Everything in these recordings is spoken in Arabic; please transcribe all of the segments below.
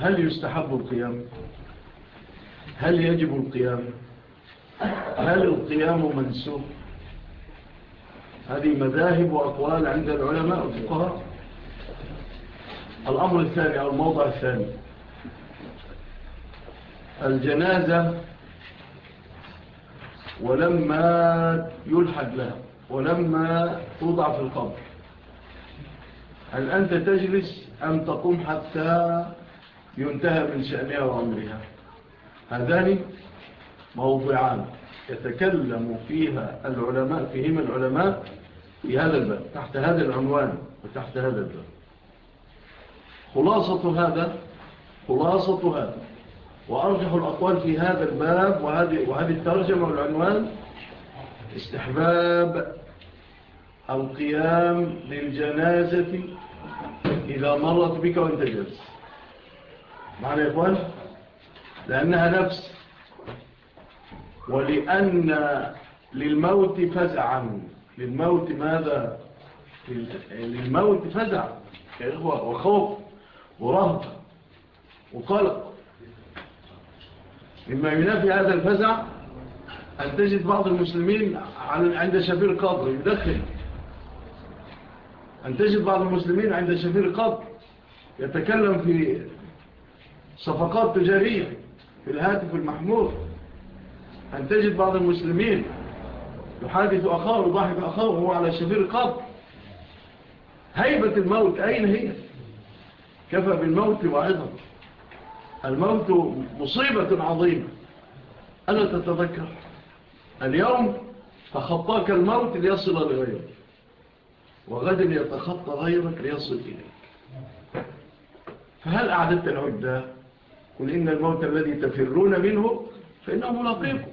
هل يستحب القيام؟ هل يجب القيام؟ هل القيام منسوب هذه مذاهب وأقوال عند العلماء الفقهاء الأمر الثاني أو الموضع الثاني. الجنازة ولما يلحد لها ولما توضع في القبر. هل أنت تجلس أم تقوم حتى ينتهى من شأنها وأمرها. هذان موضعان يتكلم فيها العلماء فيهما العلماء في هذا الباب تحت هذا العنوان وتحت هذا الباب. خلاصة هذا خلاصة هذا. وأرجح الأقوال في هذا الباب وهذه, وهذه الترجمة والعنوان استحباب القيام للجنازة إذا مرت بك وأنت جلس معنا يا إخوان لأنها نفس. ولأن للموت فزعا. للموت ماذا؟ للموت فزع يا إخوة وخوف ورهب وقلق. مما ينافي هذا الفزع أن تجد بعض المسلمين عند شفير قبر يدخل أن تجد بعض المسلمين عند شفير قبر يتكلم في صفقات تجارية في الهاتف المحمول. أن تجد بعض المسلمين يحادث أخاه وضحك أخاه وهو على شفير قبر هيبة الموت أين هي؟ كفى بالموت وعظم. الموت مصيبة عظيمة. ألا تتذكر؟ اليوم تخطاك الموت ليصل لغيرك وغدا يتخطى غيرك ليصل إليك. فهل أعددت العدة؟ قل إن الموت الذي تفرون منه فإنه ملاقيكم.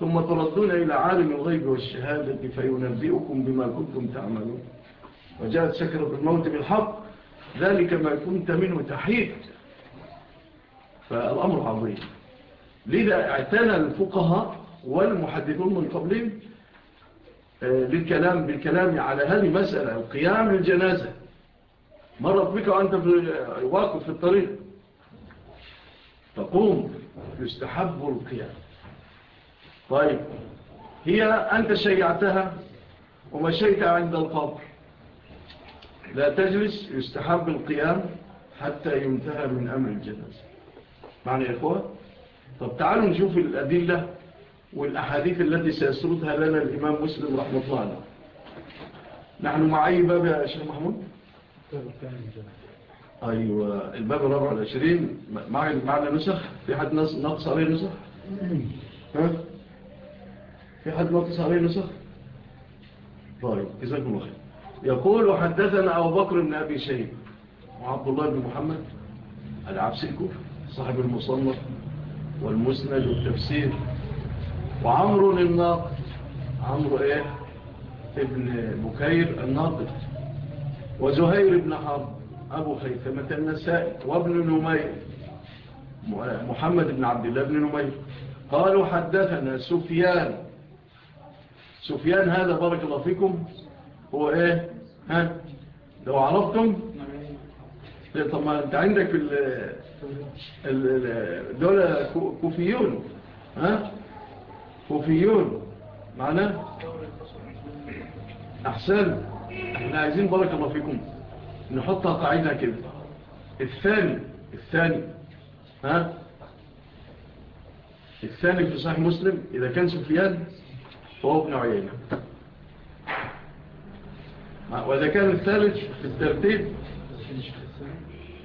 ثم تردون إلى عالم الغيب والشهادة فينبئكم بما كنتم تعملون. وجاءت سكرة الموت بالحق. ذلك ما كنت منه تحيط فالأمر عظيم. لذا اعتنى الفقهاء والمحدثون من قبلهم آه، بالكلام, بالكلام على هذه المسألة القيام للجنازة مرت بك وأنت واقف في الطريق. تقوم يستحب القيام. طيب هي أنت شيعتها ومشيت عند القبر. لا تجلس يستحب القيام حتى ينتهى من أمر الجنازة. معنى يا إخوة؟ طب تعالوا نشوف الأدلة والأحاديث التي سيسردها لنا الإمام مسلم رحمة الله نحن معي باب يا شيخ محمود؟ طيب، أيوة الباب الرابع والعشرين معنا نسخ؟ في حد نقص عليه نسخ؟ ها؟ في حد نقص عليه نسخ؟ طيب إذاكم الله خير. يقول حدثنا أبو بكر بن أبي شيب وعبد الله بن محمد العبس الكوفي صاحب المصنف والمسند والتفسير وعمر الناقد. عمرو إيه؟ ابن بكير الناقد وزهير بن حرب. أبو خيثمة النسائي وابن نمير محمد بن عبد الله بن نمير. قالوا حدثنا سفيان. سفيان هذا بارك الله فيكم. هو إيه؟ ها؟ لو عرفتم. إيه، طب ما أنت عندك دول كوفيون. ها؟ كوفيون. معنا؟ أحسن. إحنا عايزين بارك الله فيكم. نحطها قاعدة كده. الثاني الثاني. ها؟ الثاني في صحيح مسلم إذا كان سفيان فهو ابن عيينة. وإذا كان الثالث في الترتيب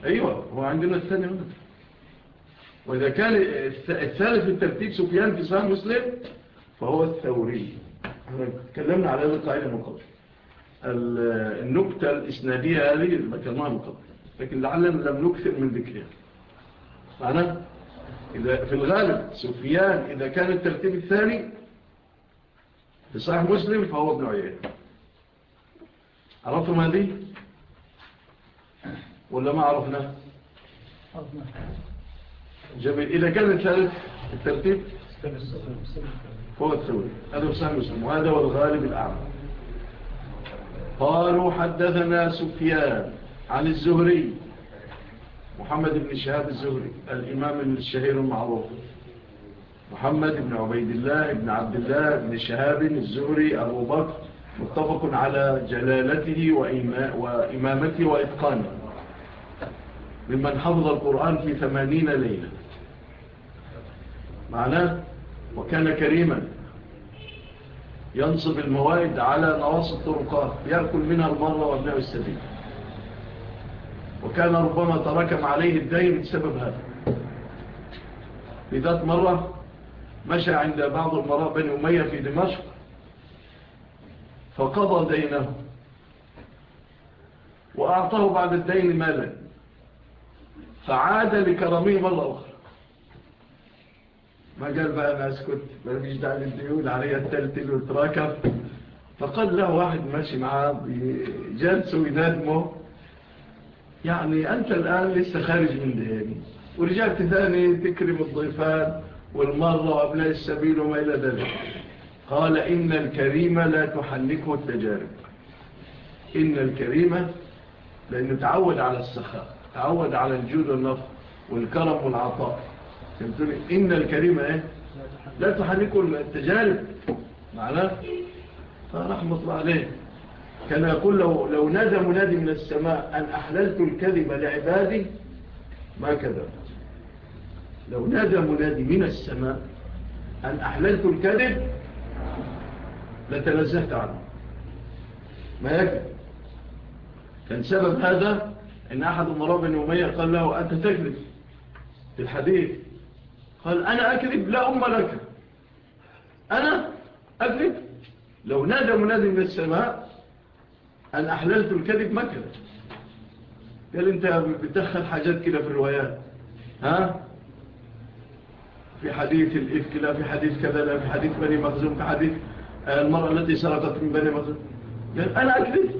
أيوة هو عندنا الثاني هنا. وإذا كان الثالث في الترتيب سفيان في صحيح مسلم فهو الثوري. تكلمنا على هذا القاعدة من قبل. النكتة الإسنادية هذه ذكرناها من قبل لكن لعلنا لم نكثر من ذكرها. معنا إذا في الغالب سفيان إذا كان الترتيب الثاني في صحيح مسلم فهو ابن عيان عرفتم هذه؟ ولا ما عرفنا؟ جميل. إذا كان الثالث الترتيب هو الثوري هذا في صحيح مسلم. وهذا هو الغالب الأعمى. قالوا حدثنا سفيان عن الزهري محمد بن شهاب الزهري الإمام الشهير المعروف محمد بن عبيد الله بن عبد الله بن شهاب الزهري أبو بكر متفق على جلالته وإمامته وإتقانه ممن حفظ القرآن في ثمانين ليلة. معناه وكان كريما ينصب الموائد على نواصي الطرقات يأكل منها المرة وأبناء السبيل. وكان ربما تركم عليه الدين بسبب هذا. لذات مرة مشى عند بعض المراء بني أمية في دمشق فقضى دينه وأعطاه بعد الدين مالا فعاد لكرمه مرة أخرى. مجال بقى أنا أسكت ماليش دعوة الديون عليا اللي والتراكب فقال له واحد ماشي معاه جالسه وينادمه. يعني أنت الآن لسه خارج من دهاني ورجعت ثاني تكرم الضيفان والمرة وأبناء السبيل وما إلى ذلك. قال إن الكريمة لا تحنكه التجارب. إن الكريمة لأنه تعود على السخاء تعود على الجود والنفق والكرم والعطاء. فهمتوني إن الكريمة إيه؟ لا تحركوا التجارب. معناه؟ فرحمة الله عليه. كان يقول لو, لو نادى منادي من السماء أن أحللت الكذب لعبادي ما كذب لو نادى منادي من السماء أن أحللت الكذب لتنزهت عنه. ما يكذب؟ كان سبب هذا أن أحد أمراء بن أمية قال له أنت تكذب في الحديث. قال أنا أكذب؟ لا أم لك أنا أكذب؟ لو نادى منادي من السماء أن أحللت الكذب مكة قال أنت بتدخل حاجات كده في الروايات. ها؟ في حديث الإفك لا في حديث كذا لا في حديث بني مخزوم في حديث آه، المرأة التي سرقت من بني مخزوم. قال أنا أكذب.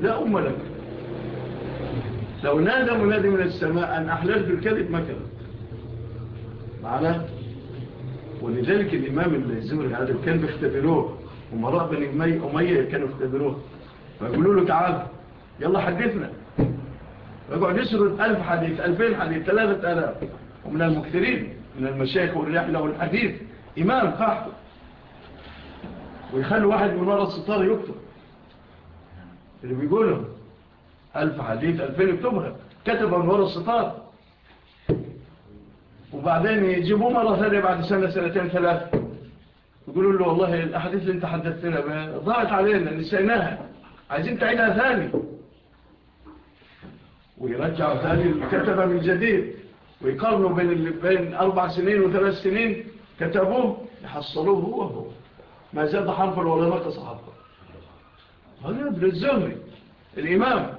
لا أم لك لو نادى منادي من السماء أن أحللت الكذب مكة معنا؟ ولذلك الإمام الزمري هذا كان بيختبروه ومراء بن أمية كانوا يختبروه. فيقولوا له تعال يلا حدثنا. يقعد يسرد ألف حديث ألفين حديث ثلاثة ألاف. ومن المكثرين من المشايخ والرحلة والحديث إمام قاحته ويخلوا واحد من وراء الستار يكتب. اللي بيقولهم ألف حديث ألفين يكتبها. كتب من وراء الستار. وبعدين يجيبوه مرة ثانية بعد سنة سنتين ثلاثة يقولوا له والله الأحاديث اللي انت حدثتنا ضاعت علينا نسيناها. عايزين تعيدها ثاني. ويرجعوا ثاني الكتبة من جديد. ويقارنوا بين, بين أربع سنين وثلاث سنين كتبوه يحصلوه هو هو. ما زاد حرفا ولا نقص حرفا هذا ابن الزهري الإمام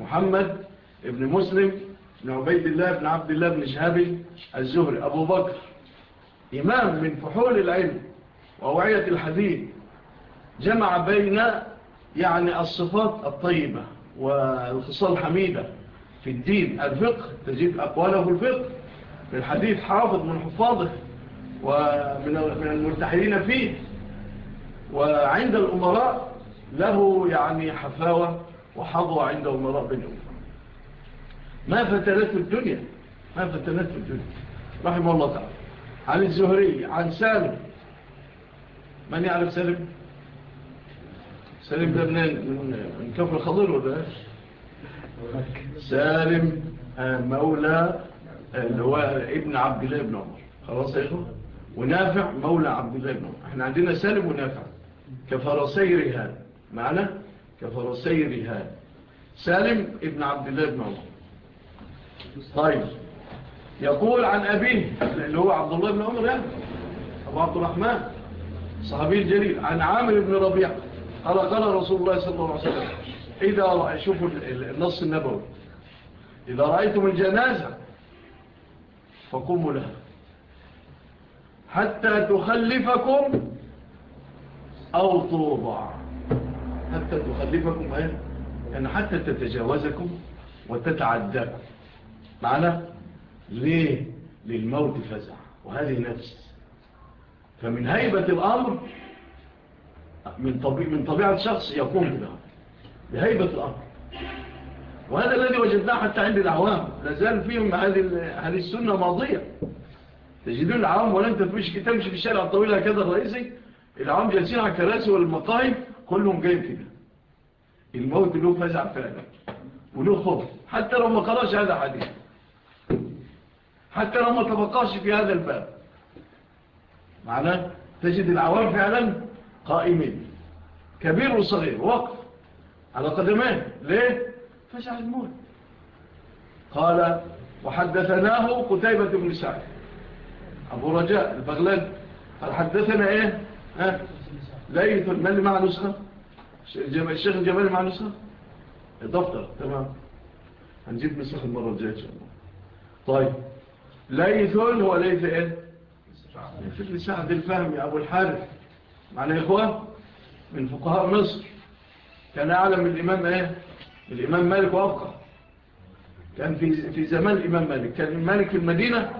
محمد ابن مسلم بن عبيد الله بن عبد الله بن شهابي الزهري أبو بكر إمام من فحول العلم ووعية الحديث جمع بين يعني الصفات الطيبة والخصال الحميدة في الدين الفقه تجد أقواله في الفقه في الحديث حافظ من حفاظه ومن المرتحلين فيه وعند الأمراء له يعني حفاوة وحظوة عند أمراء بن أمراء ما فتنته الدنيا ما فتنته الدنيا. رحمه الله تعالى. عن الزهري عن سالم. من يعرف سالم؟ سالم ده من كفر خضير ولا سالم آه، مولى اللي هو ابن عبد الله بن عمر. خلاص يا اخو ونافع مولى عبد الله بن عمر. إحنا عندنا سالم ونافع. كفرسي رهان معنا كفرسي رهان سالم ابن عبد الله بن عمر. طيب. يقول عن أبيه اللي هو عبد الله بن عمر يعني أبو عبد الرحمن صحابي الجليل عن عامر بن ربيع قال قال رسول الله صلى الله عليه وسلم إذا شوفوا النص النبوي إذا رأيتم الجنازة فقوموا لها. حتى تخلفكم أو طوبع حتى تخلفكم أي يعني حتى تتجاوزكم وتتعداكم معنا ليه؟ للموت فزع وهذه نفس. فمن هيبة الأمر من, طبيع من طبيعة شخص يقوم بها بهيبة الأمر. وهذا الذي وجدناه حتى عند العوام لازال فيهم هذه السنة ماضية. تجدون العوام ولا انت تمشي تمشي في الشارع الطويل هكذا الرئيسي. العوام جالسين على الكراسي والمطايب كلهم جايين كده الموت له فزع فعلا وله خوف. حتى لو ما قراش هذا حديث. حتى لو ما تبقاش في هذا الباب. معناه تجد العوام فعلا قائمين. كبير وصغير وقف على قدمين. ليه؟ فجع الموت. قال وحدثناه قتيبة بن سعد. أبو رجاء البغلال قال حدثنا إيه؟ ها؟ ليث المالي مع نسخة الشيخ الجمالي مع نسخة الدفتر تمام. هنجيب نسخة المرة الجاية إن شاء الله. طيب. ليث هو ليث إيه؟ في سعد الفهم يا أبو الحارث. معنا يا إخوان من فقهاء مصر كان أعلم الإمام إيه؟ الإمام مالك وأفقه. كان في في زمان الإمام مالك. كان مالك في المدينة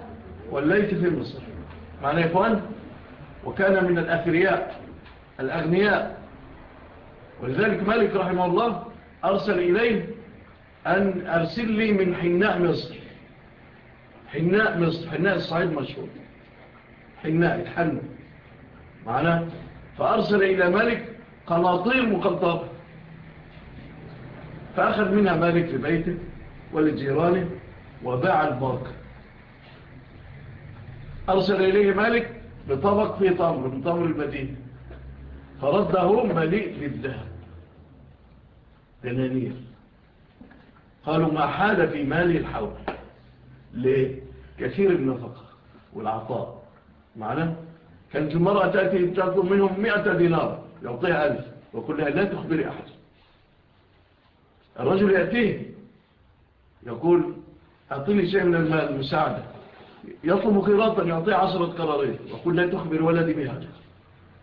والليث في مصر. معنا يا إخوان وكان من الأثرياء الأغنياء. ولذلك مالك رحمه الله أرسل إليه أن أرسل لي من حناء مصر. حناء مصر حناء الصعيد مشهور. حناء الحن معنا فأرسل إلى ملك قناطير مقنطرة فأخذ منها مالك لبيته ولجيرانه وباع الباقة أرسل إليه مالك بطبق في طمر من طمر المدينة. فرده مليء بالذهب. دنانير قالوا ما حال في مالي الحول لكثير النفقة والعطاء معنا كانت المرأة تأتي تأكل منهم مئة دينار يعطيها ألف ويقول لها لا تخبري أحد. الرجل يأتيه يقول أعطيني شيء من المال المساعدة يطلب خيراطا يعطيه عشرة قرارين. ويقول لا تخبر ولدي بها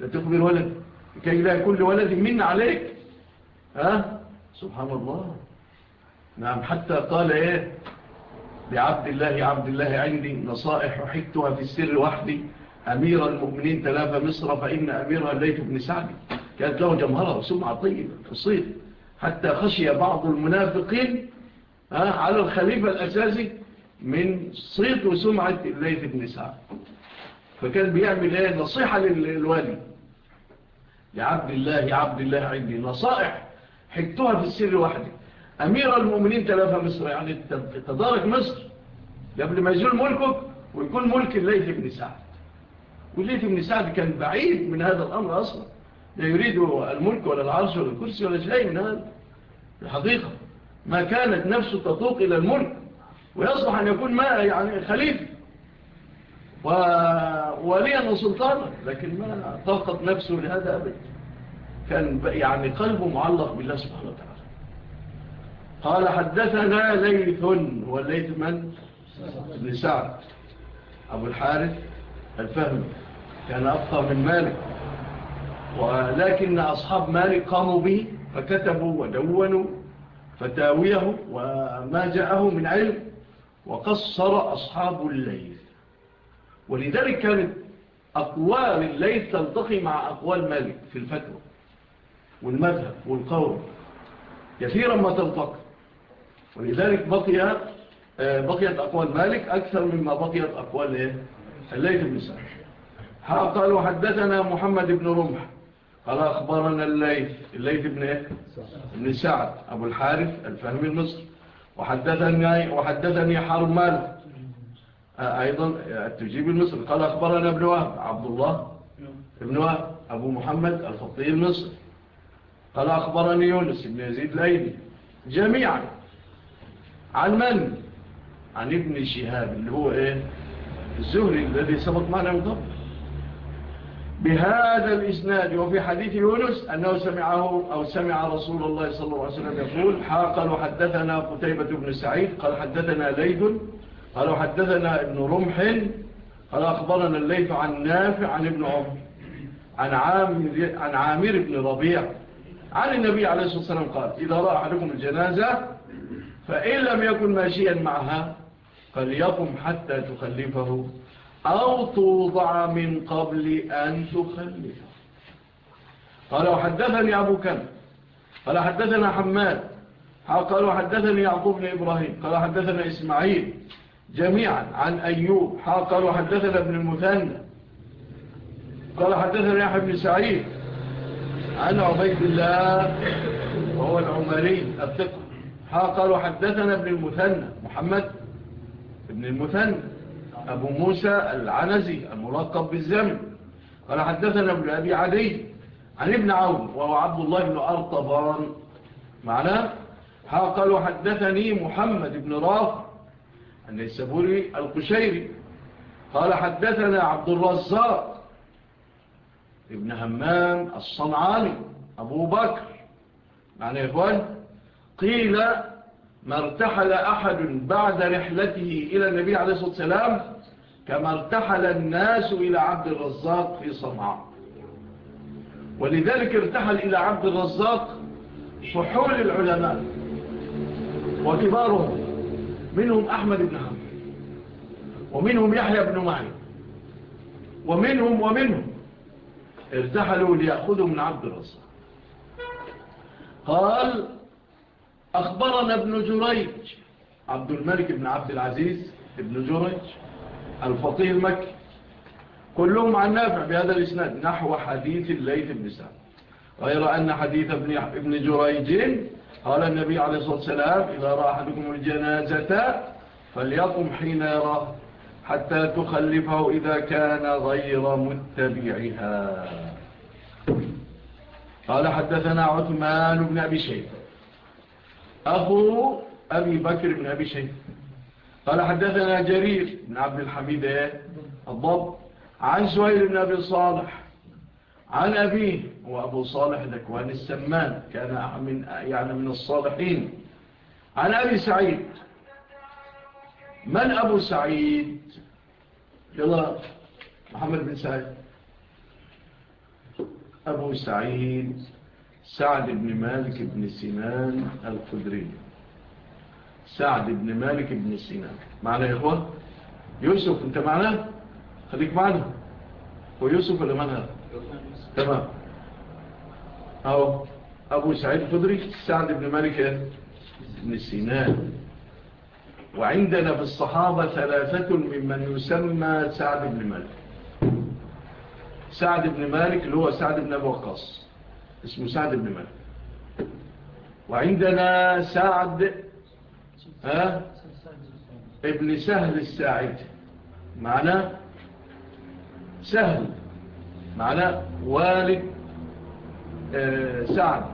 لا تخبر ولدي. كي لا يكون لولدي من عليك. ها؟ سبحان الله. نعم حتى قال إيه؟ لعبد الله عبد الله عندي نصائح حكتها في السر وحدي. أمير المؤمنين تلاف مصر فإن أميرها الليث بن سعدي كانت له جمهرة وسمعة طيبة في حتى خشي بعض المنافقين آه، على الخليفة الأساسي من صيت وسمعة الليث بن سعد. فكان بيعمل إيه؟ نصيحة للوالي. لعبد الله عبد الله عندي نصائح حكتها في السر وحدي. أمير المؤمنين تلافى مصر يعني تدارك مصر. قبل ما يزول ملكك ويكون ملك الليث بن سعد. والليث بن سعد كان بعيد من هذا الأمر أصلا. لا يريد الملك ولا العرش ولا الكرسي ولا شيء من هذا. الحقيقة ما كانت نفسه تطوق إلى الملك ويصلح أن يكون ما يعني خليفة. ووليا وسلطانا لكن ما طاقت نفسه لهذا أبدا. كان يعني قلبه معلق بالله سبحانه وتعالى. قال حدثنا ليث هو الليث من؟ بن سعد. أبو الحارث الفهم. كان أبطى من مالك. ولكن أصحاب مالك قاموا به فكتبوا ودونوا فتاويه وما جاءه من علم وقصر أصحاب الليث. ولذلك كانت أقوال الليث تلتقي مع أقوال مالك في الفتوى والمذهب والقول. كثيرا ما تلتقي. ولذلك بقي آه، بقيت أقوال مالك أكثر مما بقيت أقوال إيه؟ الليث بن سعد. قالوا حدثنا محمد بن رمح. قال أخبرنا الليث. الليث بن إيه؟ بن سعد أبو الحارث الفهمي المصري. وحدثني, وحدثني حرمال آه، أيضا آه، التجيب المصري. قال أخبرنا ابن وهب عبد الله ابن وهب أبو محمد الفطير المصري. قال أخبرني يونس بن يزيد ليلي. جميعا عن من؟ عن ابن شهاب اللي هو إيه؟ الزهري الذي سبق معنا وضبط بهذا الإسناد وفي حديث يونس أنه سمعه أو سمع رسول الله صلى الله عليه وسلم يقول حاقل وحدثنا قتيبة بن سعيد قال حدثنا ليد قال وحدثنا ابن رمح قال أخبرنا الليث عن نافع عن ابن عمر عن عامر, عن عامر بن ربيع عن النبي عليه الصلاة والسلام قال إذا رأى أحدكم الجنازة فإن لم يكن ماشيا معها فليقم حتى تخلفه أو توضع من قبل أن تخلفه. قال وحدثني أبو كم قال حدثنا حماد. قال وحدثني يعقوب بن إبراهيم. قال حدثنا إسماعيل جميعا عن أيوب. قال وحدثنا ابن المثنى. قال حدثنا يحيى بن سعيد عن عبيد الله وهو العمري الثقر قالوا حدثنا ابن المثنى محمد ابن المثنى أبو موسى العنزي الملقب بالزمن. قال حدثنا ابن أبي عدي عن ابن عون وهو عبد الله بن أرطبان. معناه قالوا حدثني محمد بن رافع السبوري القشيري. قال حدثنا عبد الرزاق ابن همام الصنعاني أبو بكر. معنى يا إخوان قيل ما ارتحل أحد بعد رحلته إلى النبي عليه الصلاة والسلام كما ارتحل الناس إلى عبد الرزاق في صنعاء. ولذلك ارتحل إلى عبد الرزاق فحول العلماء وكبارهم منهم أحمد بن حمد ومنهم يحيى بن معي ومنهم ومنهم ارتحلوا ليأخذوا من عبد الرزاق. قال أخبرنا ابن جريج. عبد الملك بن عبد العزيز ابن جريج. الفطيه المكي كلهم عن نافع بهذا الإسناد. نحو حديث الليث بن سعد. غير أن حديث ابن, ابن جريج قال النبي عليه الصلاة والسلام إذا رأى أحدكم الجنازة فليقم حين يراه حتى تخلفه إذا كان غير متبعها. قال حدثنا عثمان بن أبي شيبة. أخو أبي بكر بن أبي شيء قال حدثنا جرير بن عبد الحميد الضب عن سهيل بن أبي صالح عن أبيه وأبو صالح ذكوان السمان كان من يعني من الصالحين. عن أبي سعيد. من أبو سعيد؟ يلا محمد بن سعيد. أبو سعيد. سعد بن مالك بن سنان الخدري سعد بن مالك بن سنان. معنا يا اخوان يوسف أنت معنا خليك معنا هو يوسف ولا منها تمام. اهو أبو سعيد الخدري سعد بن مالك بن سنان. وعندنا في الصحابة ثلاثة ممن يسمى سعد بن مالك. سعد بن مالك اللي هو سعد بن أبو وقاص. اسمه سعد بن مالك وعندنا سعد ها؟ ابن سهل الساعد. معنا سهل. معنا والد آه، سعد.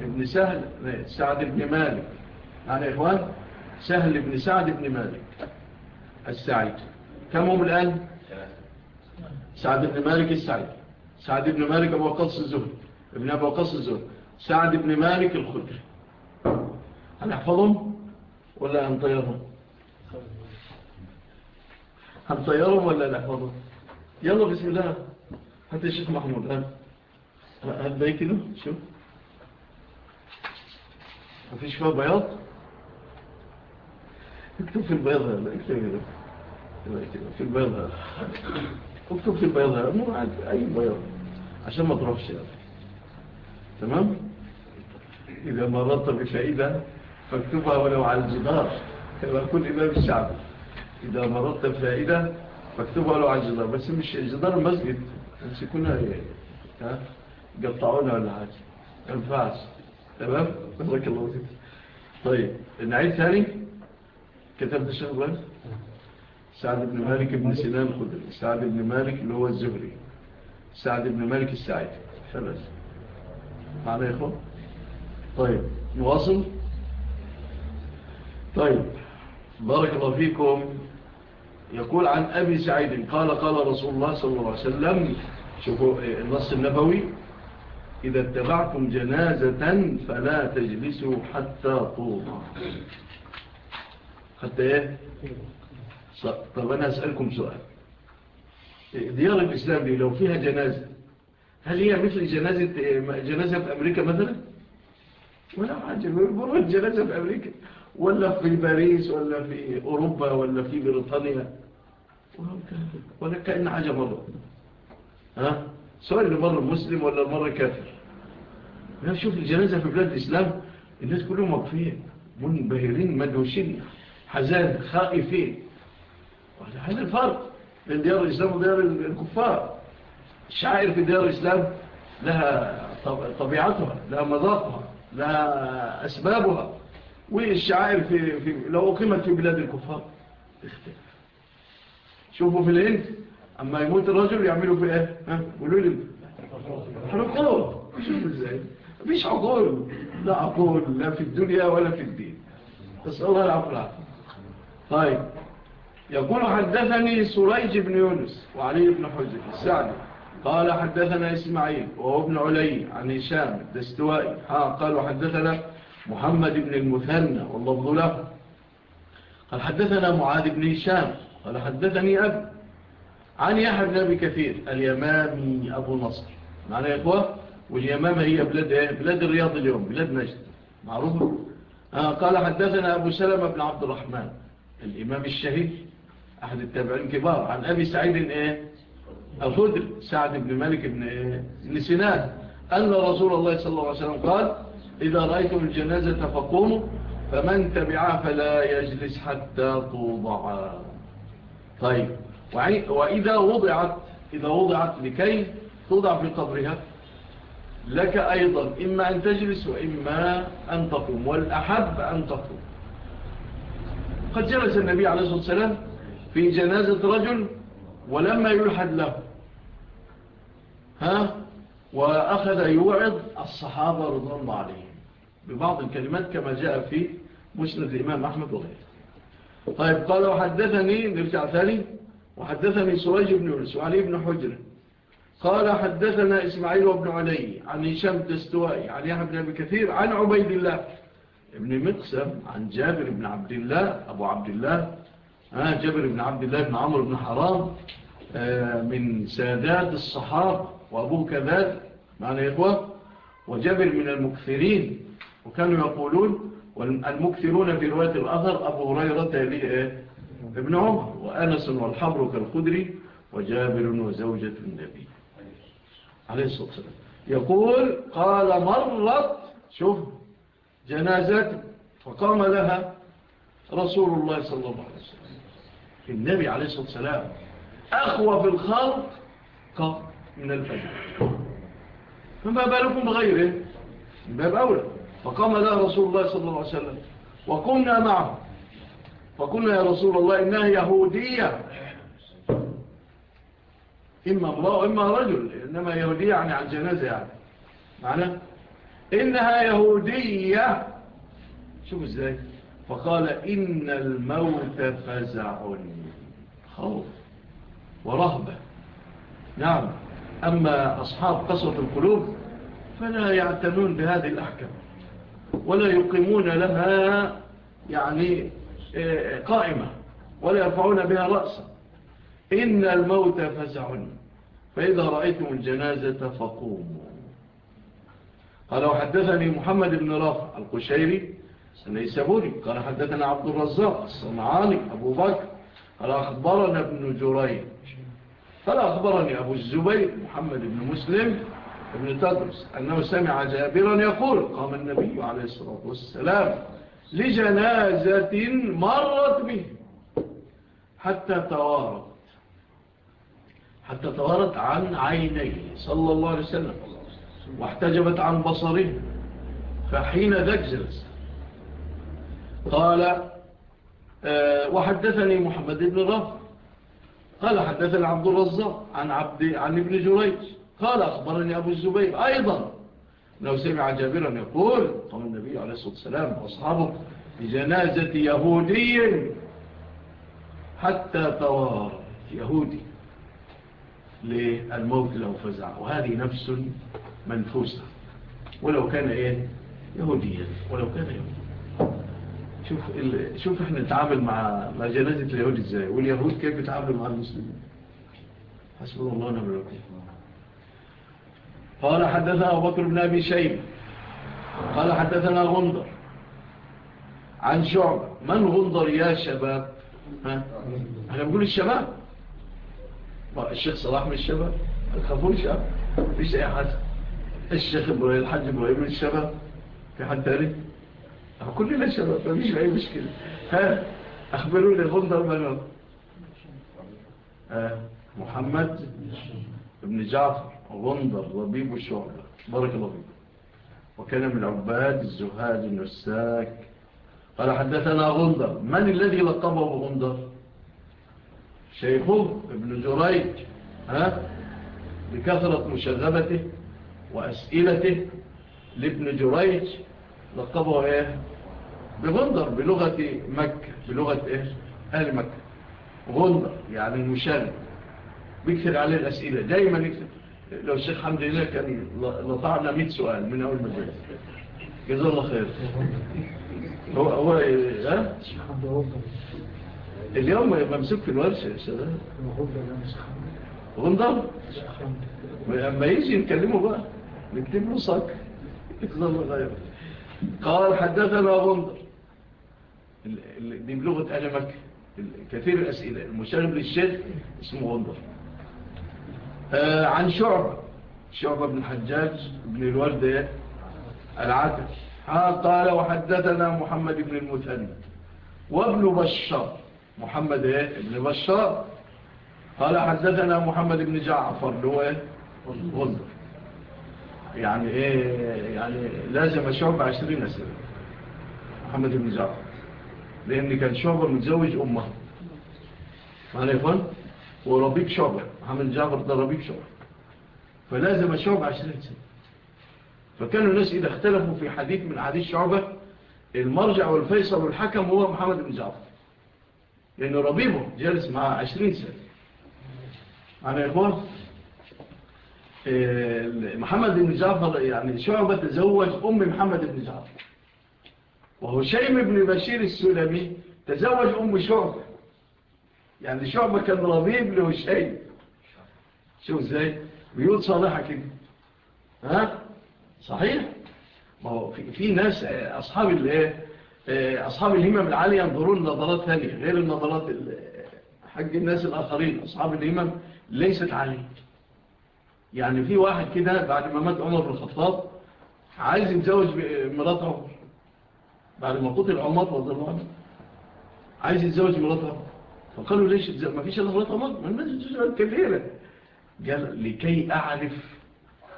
ابن سهل سعد بن مالك. معنا إخوان سهل بن سعد بن مالك السعيد كم هم الآن؟ سعد بن مالك السعيد سعد بن مالك أبو قلص الزهري. ابن أبو وقاص الزهري. سعد بن مالك الخدري. هنحفظهم ولا هنطيرهم هنطيرهم ولا نحفظهم يلا بسم الله. حتى الشيخ محمود هل هات باقي شو شوف. مفيش فيها بياض؟ اكتب في البيض هلا اكتب كده. في البيض هلا اكتب في البيض هلا مو عاد أي بياض عشان ما تروحش يعني. تمام؟ إذا مررت بفائدة فاكتبها ولو على الجدار كما كل إمام الشعب إذا مررت بفائدة فاكتبها ولو على الجدار. بس مش جدار المسجد يكون ها؟ قطعونا ولا حاجة. انفعش تمام؟ بارك الله فيك طيب نعيد ثاني كتبت الشيخ سعد بن مالك بن سنان خدري سعد بن مالك اللي هو الزهري. سعد بن مالك السعيد خلاص. عارفه طيب نواصل طيب بارك الله فيكم يقول عن أبي سعيد قال قال رسول الله صلى الله عليه وسلم شوفوا النص النبوي إذا اتبعتم جنازة فلا تجلسوا حتى طوبة حتى إيه طب أنا أسألكم سؤال ديار الإسلام دي لو فيها جنازة هل هي مثل جنازة جنازة في أمريكا مثلا؟ ولا حاجة بروح جنازة في أمريكا. ولا في باريس ولا في أوروبا ولا في بريطانيا. ولا كأن حاجة مرة ها؟ سواء المرة مسلم ولا المرة كافر. لا شوف الجنازة في بلاد الإسلام الناس كلهم وقفين منبهرين مدهوشين حزان خائفين. هذا الفرق بين ديار الإسلام وديار الكفار. الشعائر في ديار الإسلام لها طبيعتها لها مذاقها لها أسبابها. والشعائر في في لو أقيمت في بلاد الكفار تختلف. شوفوا في الهند أما يموت الرجل يعملوا في إيه؟ ها؟ قولوا لي. حرقوه شوفوا إزاي. مفيش عقول. لا عقول لا في الدنيا ولا في الدين. بس الله العقل طيب. يقول حدثني سريج بن يونس وعلي بن حزن السعدي. قال حدثنا إسماعيل وهو ابن علي عن هشام الدستوائي. قال حدثنا محمد بن المثنى واللفظ له. قال حدثنا معاذ بن هشام. قال حدثني أب عن يحيى بن أبي كثير اليمامي أبو نصر. معنا يا إخوة واليمامة هي بلاد, إيه؟ بلاد الرياض اليوم بلاد نجد. معروف؟ قال حدثنا أبو سلمة بن عبد الرحمن الإمام الشهيد أحد التابعين كبار عن أبي سعيد إيه؟ الخدر سعد بن مالك بن, بن سنان أن رسول الله صلى الله عليه وسلم قال إذا رأيتم الجنازة فقوموا فمن تبعها فلا يجلس حتى توضع. طيب وإذا وضعت إذا وضعت لكي توضع في قبرها لك أيضا إما أن تجلس وإما أن تقوم والأحب أن تقوم. قد جلس النبي عليه الصلاة والسلام في جنازة رجل ولما يلحد له. ها؟ وأخذ يوعظ الصحابة رضوان الله عليهم. ببعض الكلمات كما جاء في مسند الإمام أحمد وغيره. طيب قال وحدثني نرجع ثاني. وحدثني سواج بن يونس وعلي بن حجر. قال حدثنا إسماعيل وابن علي عن هشام تستوائي عن يحب بن أبي كثير عن عبيد الله ابن مقسم عن جابر بن عبد الله أبو عبد الله. جابر بن عبد الله بن عمرو بن حرام آه، من سادات الصحابة. وأبوه كذلك معنى يا إخوة؟ وجبل من المكثرين وكانوا يقولون والمكثرون في رواية الأثر أبو هريرة آه، ابن عمر وأنس والحبر كالخدري وجابر وزوجة النبي. عليه الصلاة والسلام. يقول قال مرت شوف جنازات فقام لها رسول الله صلى الله عليه وسلم. النبي عليه الصلاة والسلام أخوة في الخلق قط من الفجر. فما بالكم بغيره. من باب أولى. فقام لها رسول الله صلى الله عليه وسلم. وكنا معه. فقلنا يا رسول الله إنها يهودية. إما الله وإما رجل إنما يهودية يعني عن الجنازة يعني. معنى إنها يهودية. شوف إزاي. فقال إن الموت فزع. خوف ورهبة. نعم. أما أصحاب قصرة القلوب فلا يعتنون بهذه الأحكام ولا يقيمون لها يعني آه، قائمة ولا يرفعون بها رأسا إن الموت فزع. فإذا رأيتم الجنازة فقوموا. قال وحدثني محمد بن رافع القشيري النيسابوري. قال حدثنا عبد الرزاق الصنعاني أبو بكر. قال أخبرنا ابن جريد قال أخبرني أبو الزبير محمد بن مسلم ابن تدرس أنه سمع جابرا يقول قام النبي عليه الصلاة والسلام لجنازة مرت به حتى توارت حتى توارت عن عينيه صلى الله عليه وسلم واحتجبت عن بصره فحين ذاك جلس. قال آه، وحدثني محمد بن رفع قال حدثنا عبد الرزاق عن عبد عن ابن جريج. قال أخبرني أبو الزبير أيضا. لو سمع جابرا يقول قال النبي عليه الصلاة والسلام وأصحابه بجنازة يهودي حتى توار يهودي. للموت له فزع. وهذه نفس منفوسة. ولو كان إيه؟ يهوديا. ولو كان يهوديا. شوف ال... شوف إحنا نتعامل مع مع جنازة اليهود إزاي؟ واليهود كيف بيتعاملوا مع المسلمين؟ حسب الله ونعم الوكيل. قال حدثنا أبو بكر بن أبي شيب قال حدثنا غندر. عن شعبة. من غندر يا شباب؟ ها؟ إحنا بنقول الشباب. الشيخ صلاح من الشباب. الخفون شباب مش أي حد. الشيخ إبراهيم الحاج إبراهيم من الشباب. في حد تاني كلنا شباب فيش اي مشكله ها اخبروني غندر من آه. محمد ابن جعفر غندر ربيب الشعبة بارك الله فيك وكان من عباد الزهاد النساك قال حدثنا غندر من الذي لقبه غندر شيخه ابن جريج ها بكثرة مشغبته وأسئلته لابن جريج لقبه إيه؟ بغندر بلغة مكة. بلغة إيه؟ أهل مكة. غندر يعني المشارك بيكثر عليه الأسئلة. دايما يكثر. لو الشيخ حمد الله كان لطعنا 100 سؤال من أول مجال جزا الله خير. هو هو إيه؟ ها؟ اليوم ممسوك في الورشة يا شباب غندر؟ لما يجي نكلمه بقى. نكتب له صك. جزا الله خير. قال حدثنا غندر. دي بلغة أهل مكة كثير الأسئلة. المشاغب للشيخ اسمه غندر. آه، عن شعبة. شعبة بن حجاج بن الوردة العاتف قال وحدثنا محمد بن المثني وابن بشار. محمد بن بشار. قال حدثنا محمد بن جعفر هو غندر. يعني إيه يعني لازم الشعب 20 سنة محمد بن جعفر. لأن كان شعبه متزوج امه. معنا يا اخوان وربيب شعبه محمد جعفر ده ربيب شعبه فلازم الشعب 20 سنه فكانوا الناس اذا اختلفوا في حديث من حديث شعبة المرجع والفيصل والحكم هو محمد بن جعفر. لأن ربيبه جالس مع 20 سنه معنا يا اخوان آه، محمد بن جعفر يعني شعبة تزوج أم محمد بن جعفر. وهشيم بن بشير السلمي تزوج أم شعبة. يعني شعبة كان ربيب لهشيم شوف إزاي بيوت صالحة كده. ها؟ صحيح؟ ما هو في, في ناس آه، أصحاب آه، أصحاب الهمم العالية ينظرون نظرات ثانية غير النظرات حق الناس الآخرين. أصحاب الهمم ليست عالية. يعني في واحد كده بعد ما مات عمر بن الخطاب عايز يتزوج مرات عمر. بعد ما قتل عمر رضي الله عنه عايز يتزوج مرات عمر. فقالوا ليش ما فيش إلا مرات عمر؟ ما الناس بتسال كثيره قال لكي أعرف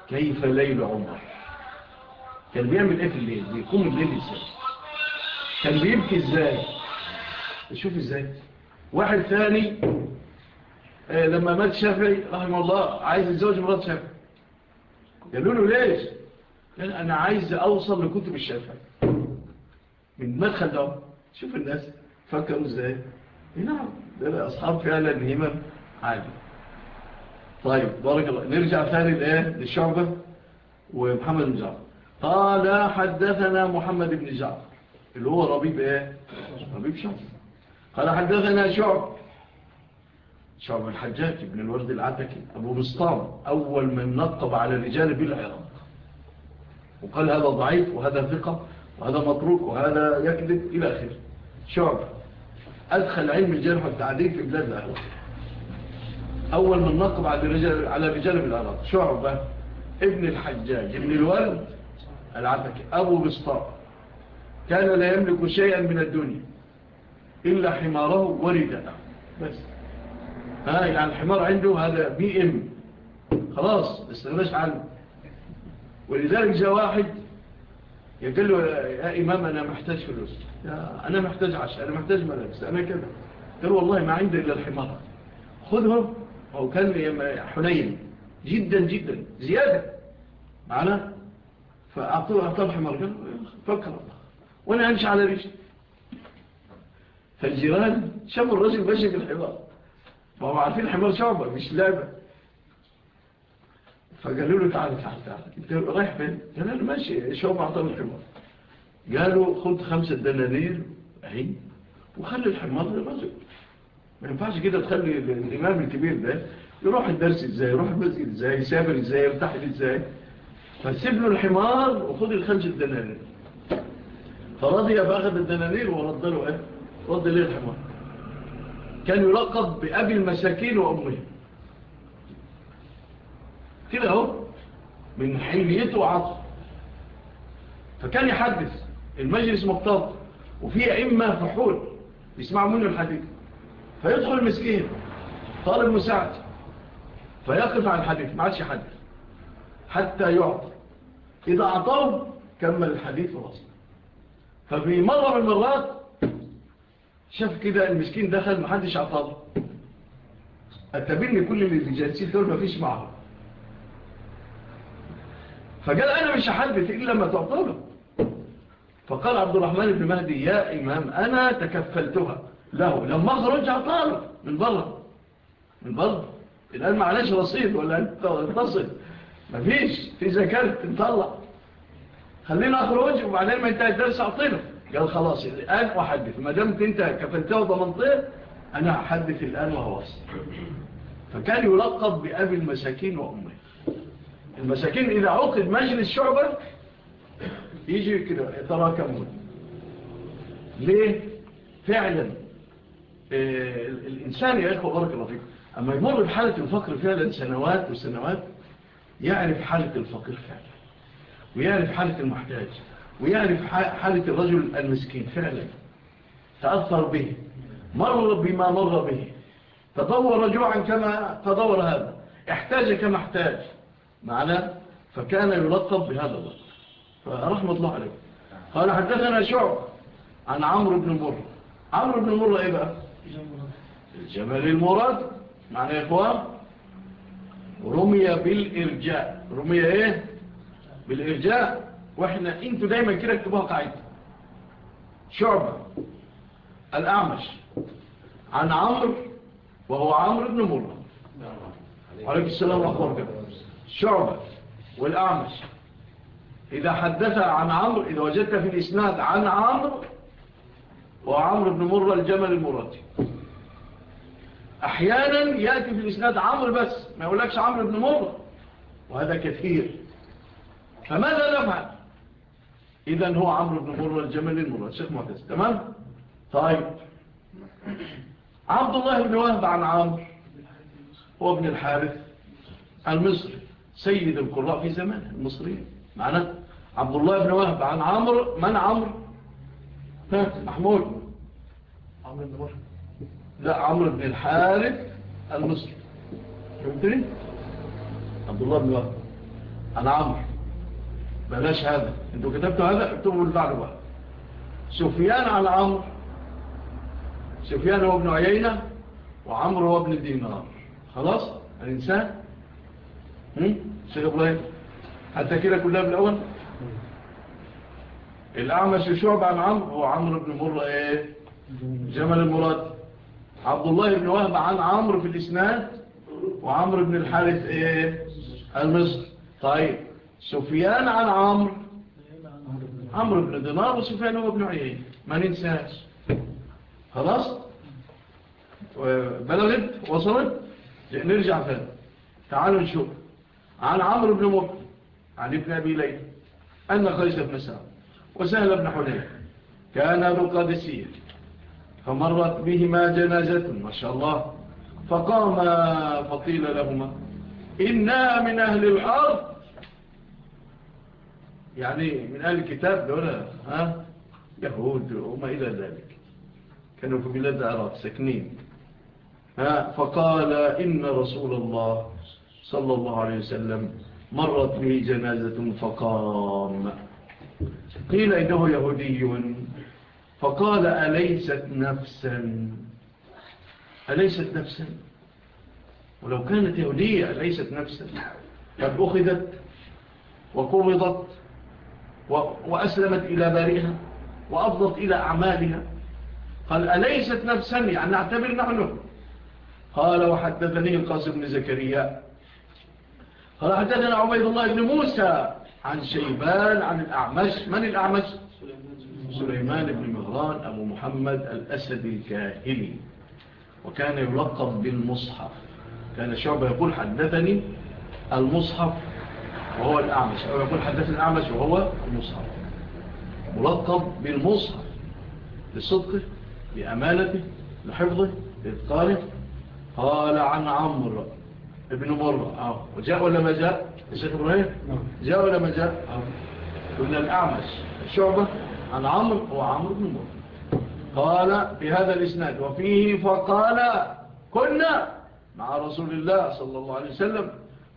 كيف ليل عمر. كان بيعمل إيه في الليل؟ بيقوم الليل إزاي؟ كان بيبكي إزاي؟ شوف إزاي؟ واحد ثاني لما مات شافعي رحمه الله عايز يتزوج مرات شافعي قالوا له ليش؟ قال أنا عايز أوصل لكتب الشافعي. من مدخل ده شوف الناس فكروا إزاي. إيه نعم ده أصحاب فعلا همم عالي طيب بارك الله. نرجع ثاني الايه للشعبه ومحمد بن جعفر. قال حدثنا محمد بن جعفر اللي هو ربيب إيه؟ ربيب شعبه قال حدثنا شعبه شعب الحجاج بن الورد العتكي أبو بسطام أول من نقب على الرجال بالعراق. وقال هذا ضعيف وهذا ثقة وهذا مطروك وهذا يكذب إلى آخر شعب أدخل علم الجرح والتعديل في بلاد الأهل أول من نقب على الرجال على الرجال بالعراق. شعبة ابن الحجاج ابن الورد العتكي أبو بسطام. كان لا يملك شيئا من الدنيا إلا حماره ورداءه. بس. ها يعني الحمار عنده هذا بي إم. خلاص ما استغناش عنه. ولذلك جاء واحد يقول له يا إمام أنا محتاج فلوس. أنا محتاج عشاء أنا محتاج ملابس أنا كذا. قال والله ما عندي إلا الحمار. خذهم أو كان حنين. جدا جدا. زيادة. معنا فأعطوه أعطاه الحمار. قال فكر الله. وأنا أمشي على رجل فالجيران شافوا الرجل بشك الحمار. ما هو عارفين حمار شعبة مش لعبة. فقالوا له تعالى تعالى تعالى انت رايح فين؟ قال له ماشي شعبة عطاه الحمار. قالوا خد خمسة دنانير اهي وخلي الحمار للرجل. ما ينفعش كده تخلي الإمام الكبير ده يروح الدرس إزاي؟ يروح المسجد إزاي؟ يسافر إزاي؟ يرتحل إزاي؟ فسيب له الحمار وخد الخمسة دنانير. فرضي فأخذ الدنانير ورد له إيه؟ رد ليه الحمار؟ كان يلقب بأبي المساكين وأمه. كده أهو. من حميته وعطفه فكان يحدث. المجلس مطاط وفيه إما فحول يسمعوا منه الحديث. فيدخل المسكين. طالب مساعدة فيقف عن الحديث. ما عادش يحدث. حتى يعطي إذا أعطوه كمل الحديث الأصل ففي مرة من المرات شاف كده المسكين دخل محدش عطاله أتبني كل اللي جالسين دول مفيش معهم فقال أنا مش هحدث إلا لما تعطاله فقال عبد الرحمن بن مهدي يا إمام أنا تكفلتها. له لما اخرج عطاله من بره. من بره. الآن معلش رصيد ولا أنت اتصل مفيش في زكاة تطلع. خلينا أخرج وبعدين ما انتهى الدرس اعطيله قال خلاص الآن أحدث. ما دمت أنت كفلتها وضمنتها أنا أحدث الآن وهوص فكان يلقب بأبي المساكين وأمه. المساكين إذا عقد مجلس شعبة يجي كده يتراكمون. ليه؟ فعلا. آه، الإنسان يا إخوة بارك الله فيك. أما يمر بحالة الفقر فعلا سنوات وسنوات يعرف حالة الفقير فعلا ويعرف حالة المحتاج. ويعرف حالة الرجل المسكين فعلا. تأثر به مر بما مر به. تدور جوعا كما تدور هذا. احتاج كما احتاج. معنا فكان يلطب بهذا الله فرحمة الله عليه. قال حدثنا شعب عن عمرو بن مر. عمرو بن مر إيه بقى؟ الجمال المراد. معنى يا إخوان؟ رمي بالإرجاء. رمي إيه؟ بالإرجاء. وإحنا أنتوا دايما كده اكتبوها قاعدة. شعبة الأعمش عن عمرو وهو عمرو بن مرة. عليك السلام ورحمة الله شعبة والأعمش إذا حدث عن عمرو إذا وجدت في الإسناد عن عمرو وعمرو بن مرة الجمل المراتي أحيانا يأتي في الإسناد عمرو بس ما يقولكش عمرو بن مرة. وهذا كثير. فماذا نفعل؟ إذا هو عمرو بن مره الجمل المره الشيخ معتز تمام؟ طيب. عبد الله بن وهب عن عمرو هو ابن الحارث المصري سيد القراء في زمانه المصريين. معنا عبد الله بن وهب عن عمرو من عمرو؟ محمود. عمرو بن لا عمرو بن الحارث المصري. فهمتني؟ عبد الله بن وهب عن عمرو. بلاش هذا. أنتوا كتبتوا هذا؟ اكتبوا البعض. بقى سفيان على عمر سفيان هو ابن عيينة وعمر هو ابن الدينار خلاص؟ الإنسان؟ سيد إبراهيم حتى كده كلها بالأول الأعمش شعب عن عمر هو عمر بن مر إيه؟ جمل المراد. عبد الله بن وهب عن عمر في الإسناد وعمر بن الحارث إيه؟ المصر طيب. سفيان عن عمرو. عمرو بن دينار وسفيان هو ابن عيين ما ننساش خلاص؟ بلغت؟ وصلت؟ نرجع ثاني تعالوا نشوف عن عمرو بن مر عن ابن أبي ليل أن قيس بن سعد وسهل بن حنين كان بالقادسية فمرت بهما جنازة ما شاء الله فقام فقيل لهما. إنا من أهل الأرض يعني من أهل الكتاب دولة ها؟ يهود وما إلى ذلك. كانوا في بلاد العراق ساكنين. ها؟ فقال إن رسول الله صلى الله عليه وسلم مرت به جنازة فقام. قيل إنه يهودي. فقال أليست نفسا؟ أليست نفسا؟ ولو كانت يهودية أليست نفسا؟ قد أخذت وقبضت وأسلمت إلى بارئها وأفضت إلى أعمالها. قال أليست نفسا؟ يعني نعتبر نحن. قال وحدثني القاسم بن زكريا. قال حدثنا عبيد الله بن موسى عن شيبان عن الأعمش. من الأعمش؟ سليمان بن مغران أبو محمد الأسد الكاهلي وكان يلقب بالمصحف. كان شعب يقول حدثني المصحف وهو الأعمش. أو يقول حدث الأعمش وهو المصحف. ملقب بالمصحف لصدقه لأمانته لحفظه لإتقاره قال عن عمر ابن مرة. آه. وجاء ولا ما جاء؟ الشيخ إبراهيم؟ نعم. جاء ولا ما جاء؟ آه. قلنا الأعمش. الشعبة عن عمر هو عمر بن مرة. قال بهذا الإسناد وفيه فقال كنا مع رسول الله صلى الله عليه وسلم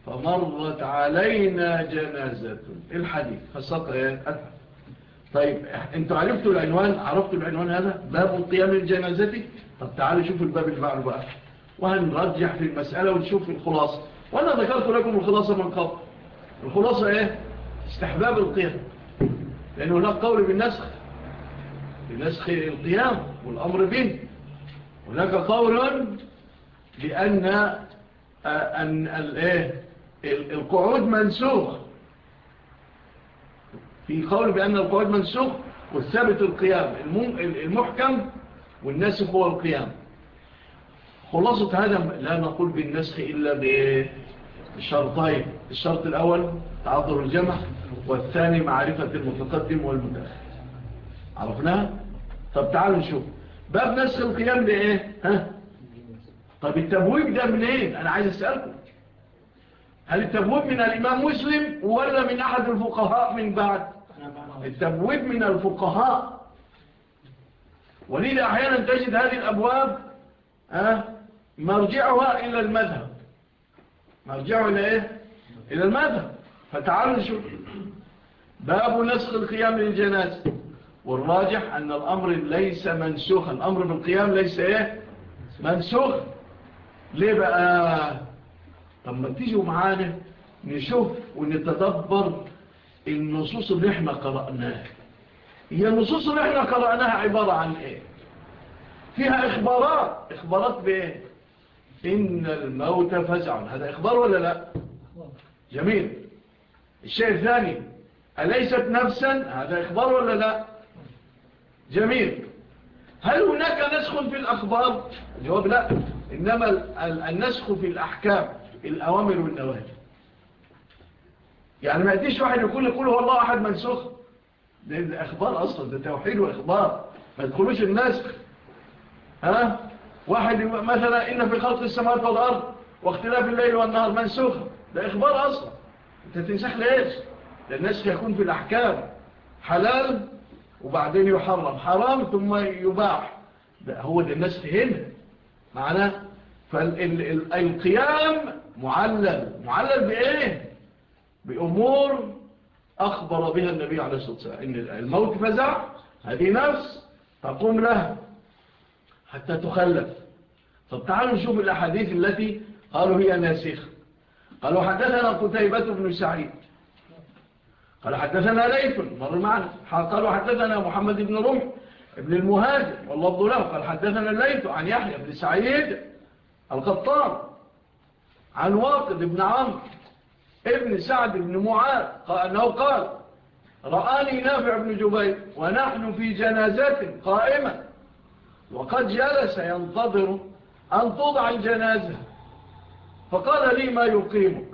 فمرت علينا جنازة. إيه الحديث؟ فالسطر يا إيه؟ طيب أنتوا عرفتوا العنوان؟ عرفتوا العنوان هذا؟ باب قيام الجنازة؟ طب تعالوا شوفوا الباب البعض بقى. وهنرجح في المسألة ونشوف الخلاصة. وأنا ذكرت لكم الخلاصة من قبل. الخلاصة إيه؟ استحباب القيام. لأن هناك قول بالنسخ. بنسخ القيام والأمر به. هناك قول بأن آه، أن الإيه القعود منسوخ في قول بأن القعود منسوخ والثابت القيام المحكم والناسخ هو القيام خلاصة هذا لا نقول بالنسخ إلا بشرطين الشرط الأول تعذر الجمع والثاني معرفة المتقدم والمتأخر عرفناها؟ طب تعالوا نشوف باب نسخ القيام بإيه؟ ها؟ طب التبويب ده منين؟ أنا عايز أسألكم هل التبويب من الإمام مسلم ولا من أحد الفقهاء من بعد؟ التبويب من الفقهاء. ولذا أحيانا تجد هذه الأبواب مرجعها إلى المذهب. مرجعها إلى إيه؟ إلى المذهب. فتعالوا نشوف. باب نسخ القيام للجناس والراجح أن الأمر ليس منسوخا. الأمر بالقيام ليس إيه؟ منسوخ. ليه بقى؟ طب ما تيجوا معانا نشوف ونتدبر النصوص اللي إحنا قرأناها. هي النصوص اللي إحنا قرأناها عبارة عن إيه؟ فيها إخبارات. إخبارات بإيه؟ إن الموت فزع. هذا إخبار ولا لا؟ جميل. الشيء الثاني أليست نفسا؟ هذا إخبار ولا لا؟ جميل. هل هناك نسخ في الأخبار؟ الجواب لا. إنما النسخ في الأحكام. الأوامر والنواهي. يعني ما يأتيش واحد يقول يقول هو الله أحد منسوخ. ده أخبار أصلا ده توحيد وإخبار. ما يدخلوش الناس. ها؟ واحد مثلا إن في خلق السماوات والأرض واختلاف الليل والنهار منسوخ. ده إخبار أصلا. أنت تنسخ ليش؟ ده الناس يكون في الأحكام. حلال وبعدين يحرم. حرام ثم يباح. ده هو ده الناس هنا. معناه؟ فالقيام معلل معلل بإيه؟ بأمور أخبر بها النبي عليه الصلاة والسلام. إن الموت فزع هذه نفس تقوم لها حتى تخلف. طب تعالوا نشوف الأحاديث التي قالوا هي ناسخ. قالوا حدثنا قتيبة بن سعيد. قال حدثنا ليث مر معنا. قالوا حدثنا محمد بن رمح ابن المهاجر والله له. قال حدثنا الليث عن يحيى بن سعيد القطار عن واقد بن عمرو ابن سعد بن معاذ أنه قال رآني نافع بن جبير ونحن في جنازة قائمة وقد جلس ينتظر أن توضع الجنازة فقال لي ما يقيمك؟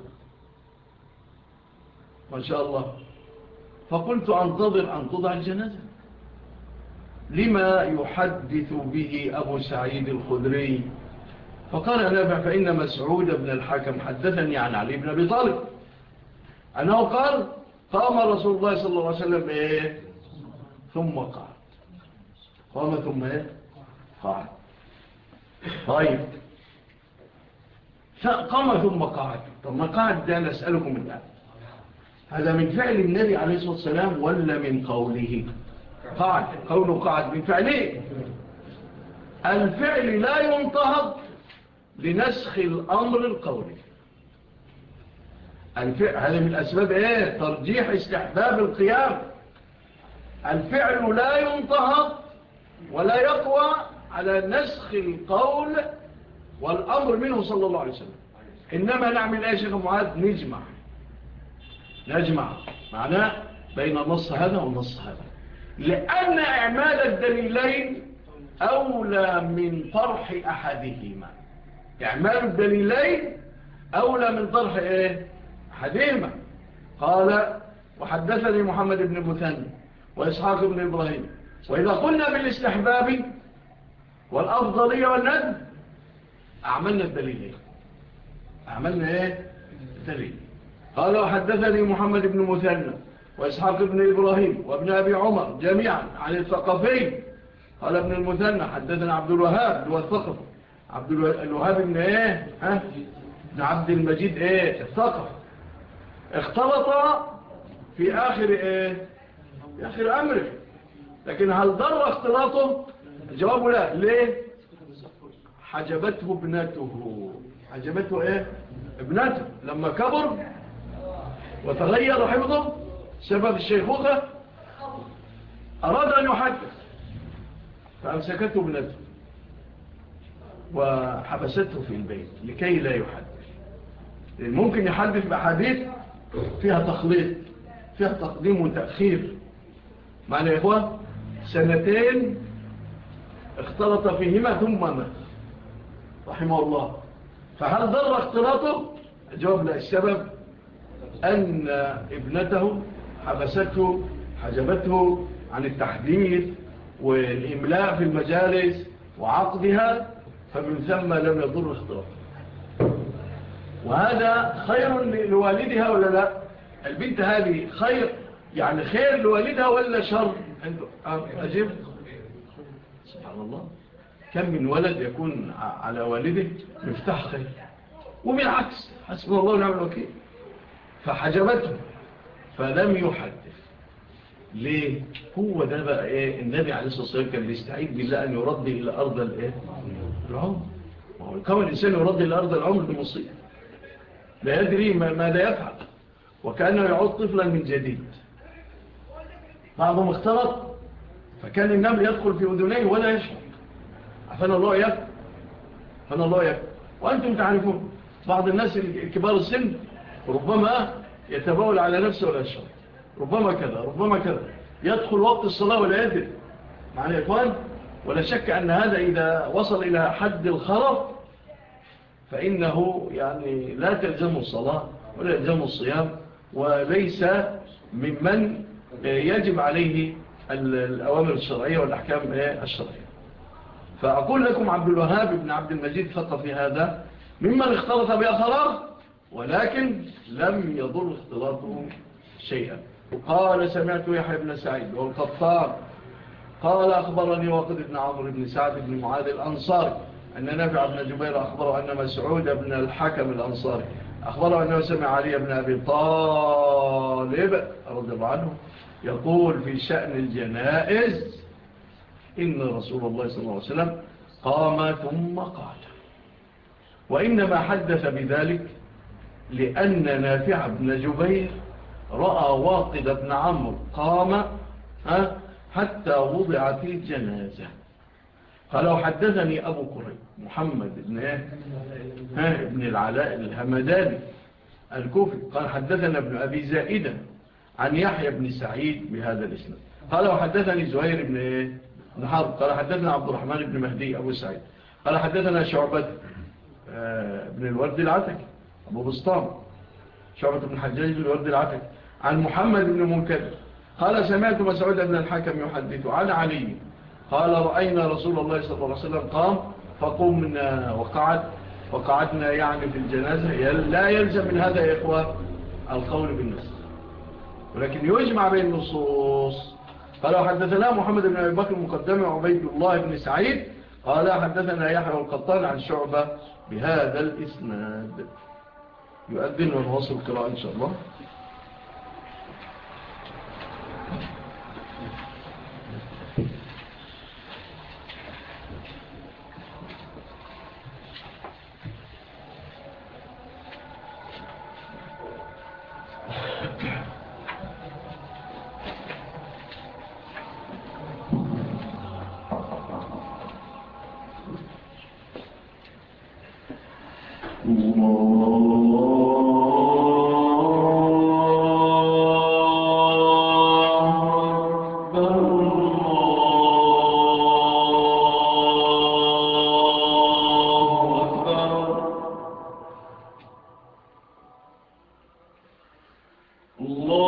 ما شاء الله. فقلت أنتظر أن توضع الجنازة. لما يحدث به أبو سعيد الخدري فقال نافع فإن مسعود بن الحكم حدثني عن علي بن أبي طالب. أنه قال قام رسول الله صلى الله عليه وسلم إيه؟ ثم قعد قام ثم إيه؟ قعد طيب. قام ثم قعد طب ما قعد ده نسألكم الآن هذا من فعل النبي عليه الصلاة والسلام ولا من قوله؟ قعد قوله قعد من فعله. الفعل لا ينطهد لنسخ الأمر القولي. هذا من الأسباب إيه؟ ترجيح استحباب القيام. الفعل لا ينطهد ولا يقوى على نسخ القول والأمر منه صلى الله عليه وسلم. إنما نعمل أي شيخ معاد نجمع. نجمع. معناه بين نص هذا ونص هذا. لأن إعمال الدليلين أولى من طرح أحدهما. إعمال الدليلين أولى من طرح إيه؟ حديمة قال وحدثني محمد بن بثاني وإسحاق بن إبراهيم. وإذا قلنا بالاستحباب والأفضلية والندب أعملنا الدليلين أعملنا إيه؟ الدليل. قال وحدثني محمد بن مثنى وإسحاق بن إبراهيم وابن أبي عمر جميعا عن الثقفين. قال ابن المثنى حدثنا عبد الوهاب والثقف عبد الوهاب ابن إيه؟ ها؟ ابن عبد المجيد إيه؟ الثقف اختلط في آخر إيه؟ في آخر أمره. لكن هل ضر اختلاطه؟ الجواب لا. ليه؟ حجبته ابنته. حجبته إيه؟ ابنته. لما كبر وتغير حفظه سبب الشيخوخة أراد أن يحدث فأمسكته ابنته. وحبسته في البيت لكي لا يحدث. يعني ممكن يحدث بحديث فيها تخليط فيها تقديم وتأخير. معنى يا إخوة؟ سنتين اختلط فيهما ثم مات. رحمه الله. فهل ضر اختلاطه؟ الجواب لا السبب أن ابنته حبسته حجبته عن التحديث والإملاء في المجالس وعقدها فمن ثم لم يضر صدرها وهذا خير لوالدها ولا لا؟ البنت هذه خير يعني خير لوالدها ولا شر؟ أجيب. سبحان الله. كم من ولد يكون على والده مفتاح خير. ومن عكس حسب الله ونعم الوكيل. فحجبته فلم يحدث. ليه؟ هو ده بقى إيه؟ النبي عليه الصلاة والسلام كان بيستعيد بالله أن يرد إلى ارض الإيه؟ العمر كما الإنسان يرد الأرض العمر بمصير لا يدري ماذا يفعل وكأنه يعود طفلا من جديد بعضهم اختلط فكان النمل يدخل في أذنيه ولا يشعر عفان الله يكبر عفان الله يكبر وأنتم تعرفون بعض الناس الكبار السن ربما يتبول على نفسه ولا يشعر ربما كذا ربما كذا يدخل وقت الصلاة ولا يدري معنا يا ولا شك أن هذا إذا وصل إلى حد الخرف فإنه يعني لا تلزم الصلاة ولا تلزم الصيام وليس ممن يجب عليه الأوامر الشرعية والأحكام الشرعية. فأقول لكم عبد الوهاب بن عبد المجيد فقط في هذا ممن اختلط بأثرار ولكن لم يضر اختلاطه شيئا. وقال سمعت يحيى بن سعيد والقطار قال أخبرني وقد بن عمر بن سعد بن معاذ الأنصار أن نافع بن جبير أخبره أن مسعود بن الحكم الأنصار أخبره أنه سمع علي بن أبي طالب رضي الله عنه يقول في شأن الجنائز إن رسول الله صلى الله عليه وسلم قام ثم قال وإنما حدث بذلك لأن نافع بن جبير رأى واقد بن عمرو قام ها؟ حتى وضع في الجنازة. فلو حدثني أبو كري محمد بن, إيه؟ ها ابن العلاء الهمداني الكوفي. قال حدثنا ابن أبي زائدة عن يحيى بن سعيد بهذا الإسلام قال حدثني زهير بن إيه؟ حرب. قال حدثنا عبد الرحمن بن مهدي أبو سعيد. قال حدثنا شعبة آه، بن الورد العتكي أبو بسطام. شعبة بن حجاج بن الورد العتكي. عن محمد بن منكدر. قال سمعت مسعود بن الحكم يحدث عن علي. قال رأينا رسول الله صلى الله عليه وسلم قام فقمنا وقعد وقعدنا يعني في الجنازة. لا يلزم من هذا يا إخوة القول بالنص. ولكن يجمع بين النصوص. قال حدثنا محمد بن أبي بكر المقدم عبيد الله بن سعيد. قال حدثنا يحيى القطان عن شعبة بهذا الإسناد. يؤذن ونواصل القراءة إن شاء الله. الله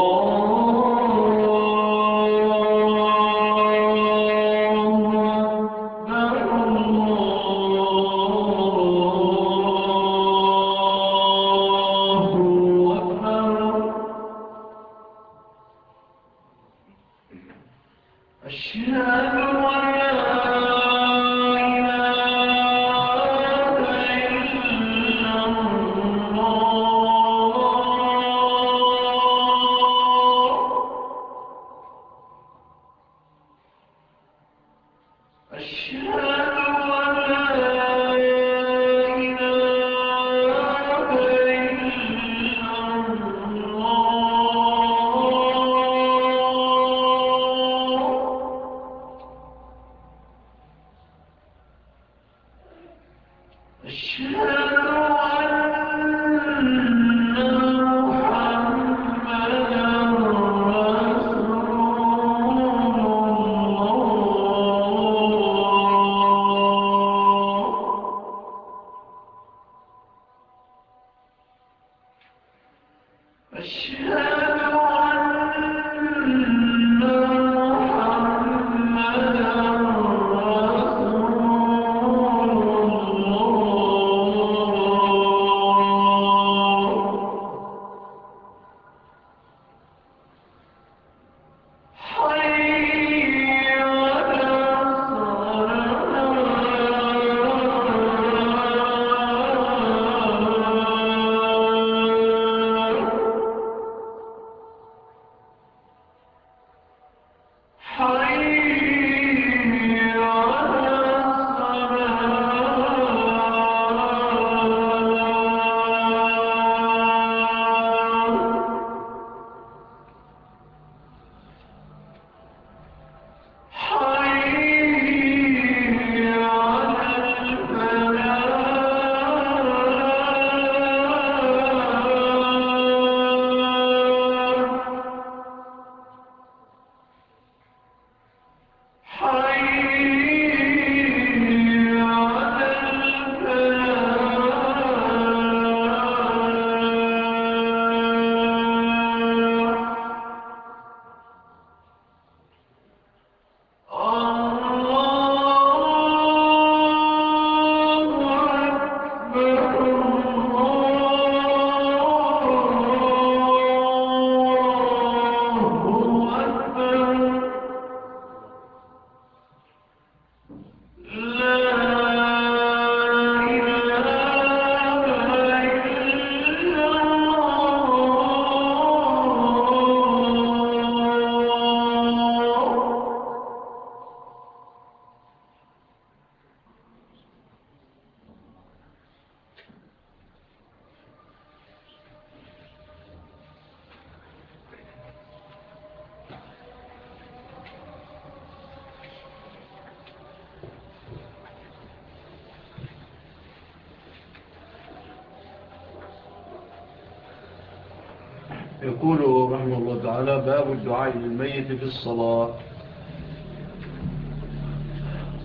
الدعاء للميت في الصلاة.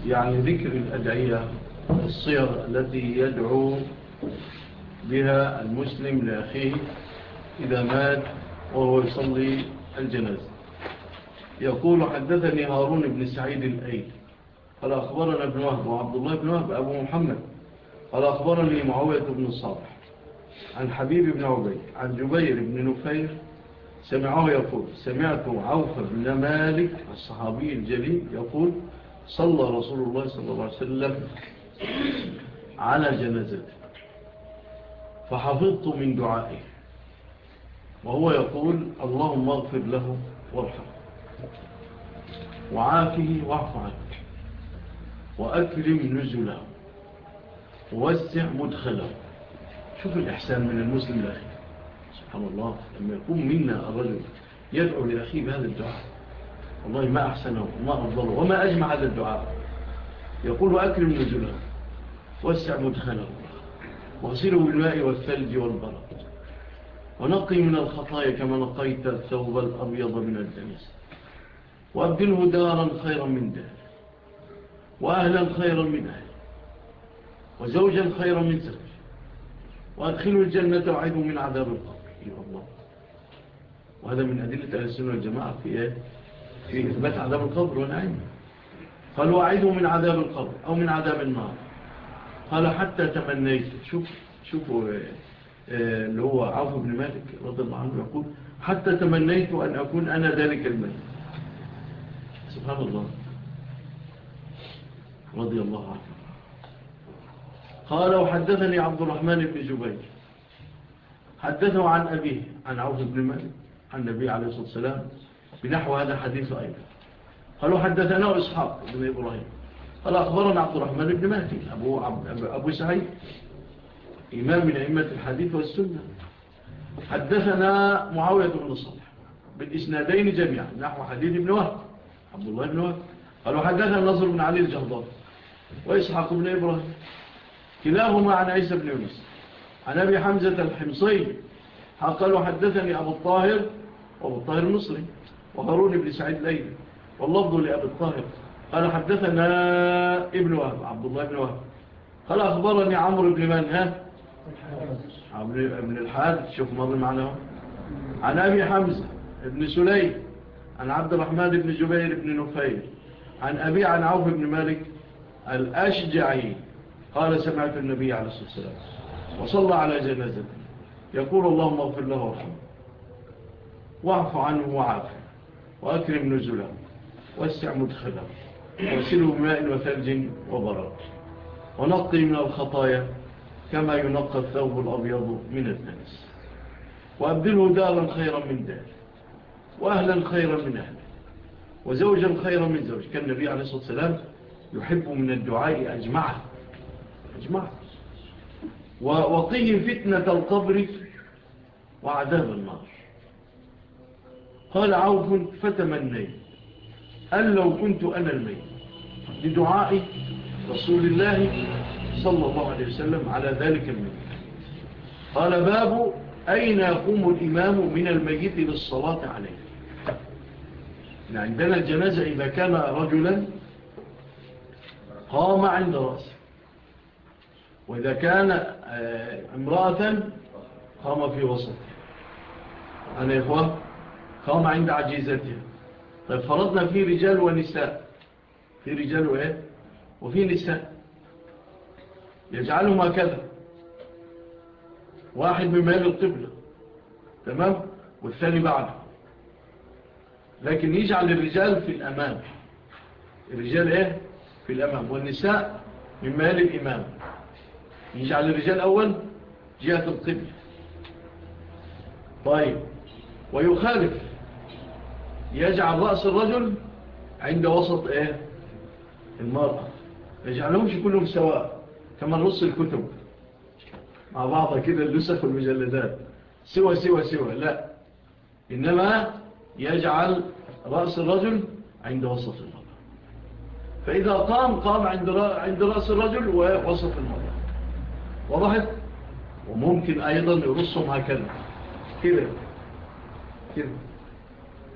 يعني ذكر الأدعية الصيغ التي يدعو بها المسلم لأخيه إذا مات وهو يصلي الجنازة. يقول حدثني هارون بن سعيد الأيد قال أخبرنا ابن وهب وعبد الله بن وهب أبو محمد قال أخبرني معاوية بن الصالح عن حبيب بن عبيد عن جبير بن نفير سمعه يقول سمعت عوف بن مالك الصحابي الجليل يقول صلى رسول الله صلى الله عليه وسلم على جنازته فحفظت من دعائه وهو يقول اللهم اغفر له وارحمه وعافه واعف عنه وأكرم نزله ووسع مدخله. شوف الإحسان من المسلم الأخير. سبحان الله لما يقوم منا الرجل يدعو لأخيه بهذا الدعاء. والله ما أحسنه وما أفضله وما أجمع هذا الدعاء. يقول أكرم نزله وسع مدخله واغسله بالماء والثلج والبرد ونقي من الخطايا كما نقيت الثوب الأبيض من الدنس وأبدله دارا خيرا من دار وأهلا خيرا من أهل وزوجا خيرا من زوج وأدخله الجنة وعيده من عذاب القرى رحمه الله. وهذا من أدلة أهل السنة والجماعة في إيه؟ في إثبات عذاب القبر والعين قال وعيده من عذاب القبر أو من عذاب النار. قال حتى تمنيت. شوف شوفوا آه، آه، اللي هو عوف بن مالك رضي الله عنه يقول حتى تمنيت أن أكون أنا ذلك الملك. سبحان الله. رضي الله عنه. قال وحدثني عبد الرحمن بن جبير. حدثه عن أبيه عن عوف بن مالك عن النبي عليه الصلاة والسلام بنحو هذا حديث أيضا. قالوا حدثنا إسحاق بن إبراهيم. قال أخبرنا عبد الرحمن بن مهدي أبو, أبو سعيد إمام من أئمة الحديث والسنة. حدثنا معاوية بن صالح بالإسنادين جميعا نحو حديث بن وهب عبد الله بن وهب. قالوا حدثنا نصر بن علي الجهضان وإسحاق بن إبراهيم. كلاهما عن عيسى بن يونس. عن أبي حمزة الحمصي قالوا حدثني أبو الطاهر أبو الطاهر المصري وهارون بن سعيد ليلي واللفظ لأبي الطاهر. قال حدثنا ابن وهب عبد الله بن وهب. قال أخبرني عمرو بن من ها؟ عمرو بن الحارث شوف ماضي معنا عن أبي حمزة بن سليم عن عبد الرحمن بن جبير بن نفير عن أبي عن عوف بن مالك الأشجعي قال سمعت النبي عليه الصلاة والسلام. وصلى على جنازته. يقول اللهم اغفر له وارحمه. واعف عنه وعافه. وأكرم نزله. واسع مدخله. واغسله بماء وثلج وبرد. ونقي من الخطايا كما ينقى الثوب الأبيض من الدنس وأبدله دارا خيرا من دار وأهلا خيرا من أهل وزوجا خيرا من زوج كان النبي عليه الصلاة والسلام يحب من الدعاء أجمعه. أجمعه. وقهم فتنة القبر وعذاب النار قال عوف فتمنيت أن لو كنت أنا الميت لدعاء رسول الله صلى الله عليه وسلم على ذلك الميت قال باب أين يقوم الإمام من الميت للصلاة عليه يعني عندنا الجنازة إذا كان رجلا قام عند رأسه وإذا كان آه، امرأة قام في وسط أنا يا إخوة قام عند عجيزتها. طيب فرضنا في رجال ونساء. في رجال وإيه وفي نساء. يجعلهم كذا واحد من مال القبلة. تمام؟ والثاني بعده. لكن يجعل الرجال في الأمام. الرجال إيه؟ في الأمام. والنساء من مال الإمام. يجعل الرجال أول جهة القبل. طيب. ويخالف. يجعل رأس الرجل عند وسط إيه؟ المرأة. يجعلهمش كلهم سواء كما نرص الكتب. مع بعضها كده اللسخ والمجلدات. سوى سوى سوى. لا. إنما يجعل رأس الرجل عند وسط المرأة. فإذا قام قام عند رأس الرجل ووسط المرأة. وضحت وممكن أيضا يرصهم هكذا. كده. كده.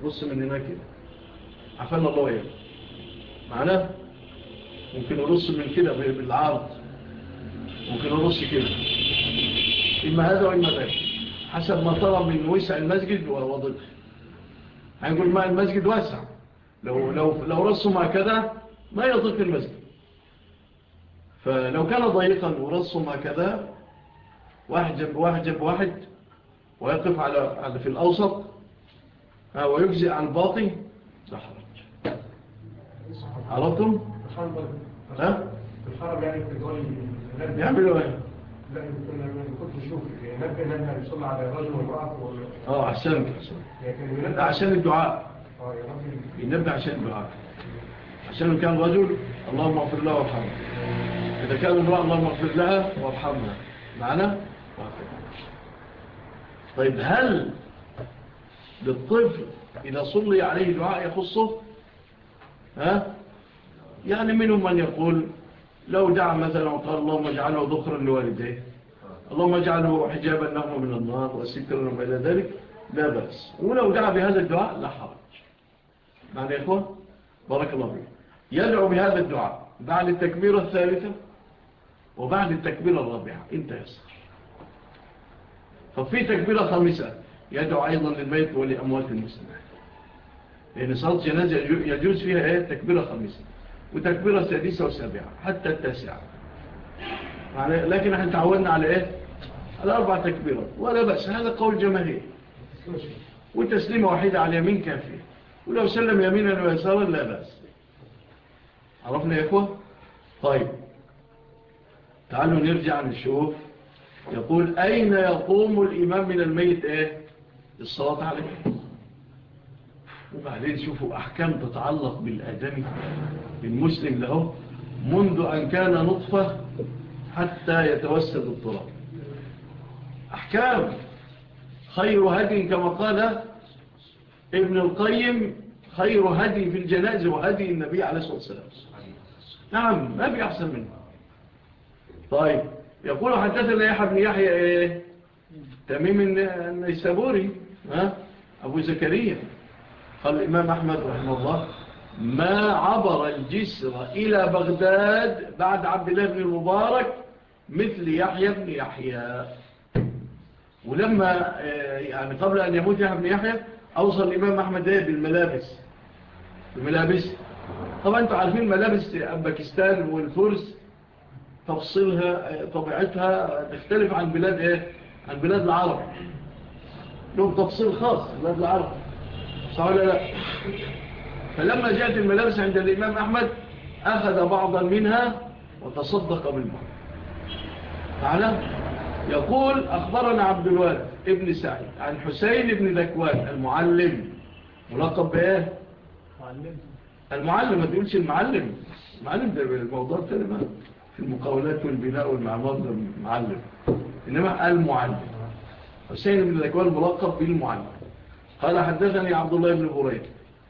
رص من هنا كده عفلنا الله يعني معناه؟ ممكن يرص من كده بالعرض. ممكن يرص كده. إما هذا وإما ذاك. حسب ما ترى من وسع المسجد ووضعه هنقول ما المسجد واسع. لو, لو, لو رصهم هكذا ما يضيق المسجد. فلو كان ضيقا ورسم هكذا واحد جنب واحد جنب واحد ويقف على في الأوسط ويجزئ عن الباقي لا حرج عرفتم؟ ها؟ الحرب يعني في الجوال يعملوا إيه؟ لا كنت بشوف ينبه لما يصلي على رجل وامرأة آه عشان عشان الدعاء ينبه عشان الدعاء عشان كان رجل اللهم اغفر له وارحمه إذا كان امرأة الله مغفر لها وارحمها معنا؟ طيب هل للطفل إذا صلي عليه دعاء يخصه؟ ها؟ يعني منهم من يقول لو دعا مثلا وقال اللهم اجعله ذخرا لوالديه. اللهم اجعله حجابا له من النار وسترا وما إلى ذلك. لا بأس. ولو دعا بهذا الدعاء لا حرج. معنى يا إخوان؟ بارك الله فيك. يدعو بهذا الدعاء. بعد التكبيرة الثالثة. وبعد التكبيرة الرابعة إمتى يصح ففي تكبيرة خامسة يدعو أيضا للبيت ولأموات المسلمين. لأن صلاة جنازة يجوز فيها إيه تكبيرة خامسة وتكبيرة سادسة وسابعة حتى التاسعة. يعني لكن إحنا تعودنا على إيه؟ الأربع تكبيرات. ولا بأس. هذا قول جماهير. وتسليمة واحدة على يمين كافية. ولو سلم يمينا ويسارا لا بأس. عرفنا يا إخوة؟ طيب. تعالوا نرجع نشوف. يقول أين يقوم الإمام من الميت؟ إيه؟ الصلاة عليه. وبعدين شوفوا أحكام تتعلق بالآدمي المسلم له منذ أن كان نطفة حتى يتوسد الطراب أحكام. خير هدي كما قال ابن القيم خير هدي في الجنازة وهدي النبي عليه الصلاة والسلام. نعم ما بيحصل منه. طيب. يقول حدثنا يحيى بن يحيى إيه؟ تميم النيسابوري ها؟ أبو زكريا. قال الإمام أحمد رحمه الله ما عبر الجسر إلى بغداد بعد عبد الله بن المبارك مثل يحيى بن يحيى. ولما إيه، يعني قبل أن يموت يحيى بن يحيى اوصل الإمام أحمد دائب بالملابس. بالملابس. طبعا أنتوا عارفين ملابس باكستان والفرس. تفصيلها طبيعتها تختلف عن بلاد إيه؟ عن بلاد العرب. لهم تفصيل خاص بلاد العرب. صح ولا لا؟ فلما جاءت الملابس عند الإمام أحمد أخذ بعضا منها وتصدق بالبعض تعالى يقول أخبرنا عبد الواد ابن سعيد عن حسين ابن ذكوان المعلم. ملقب بإيه؟ المعلم المعلم ما تقولش المعلم. المعلم ده الموضوع التالي في المقاولات والبناء والمعمار ده معلم. إنما المعلم. حسين من الأكوان الملقب بالمعلم. قال حدثني عبد الله بن بريد.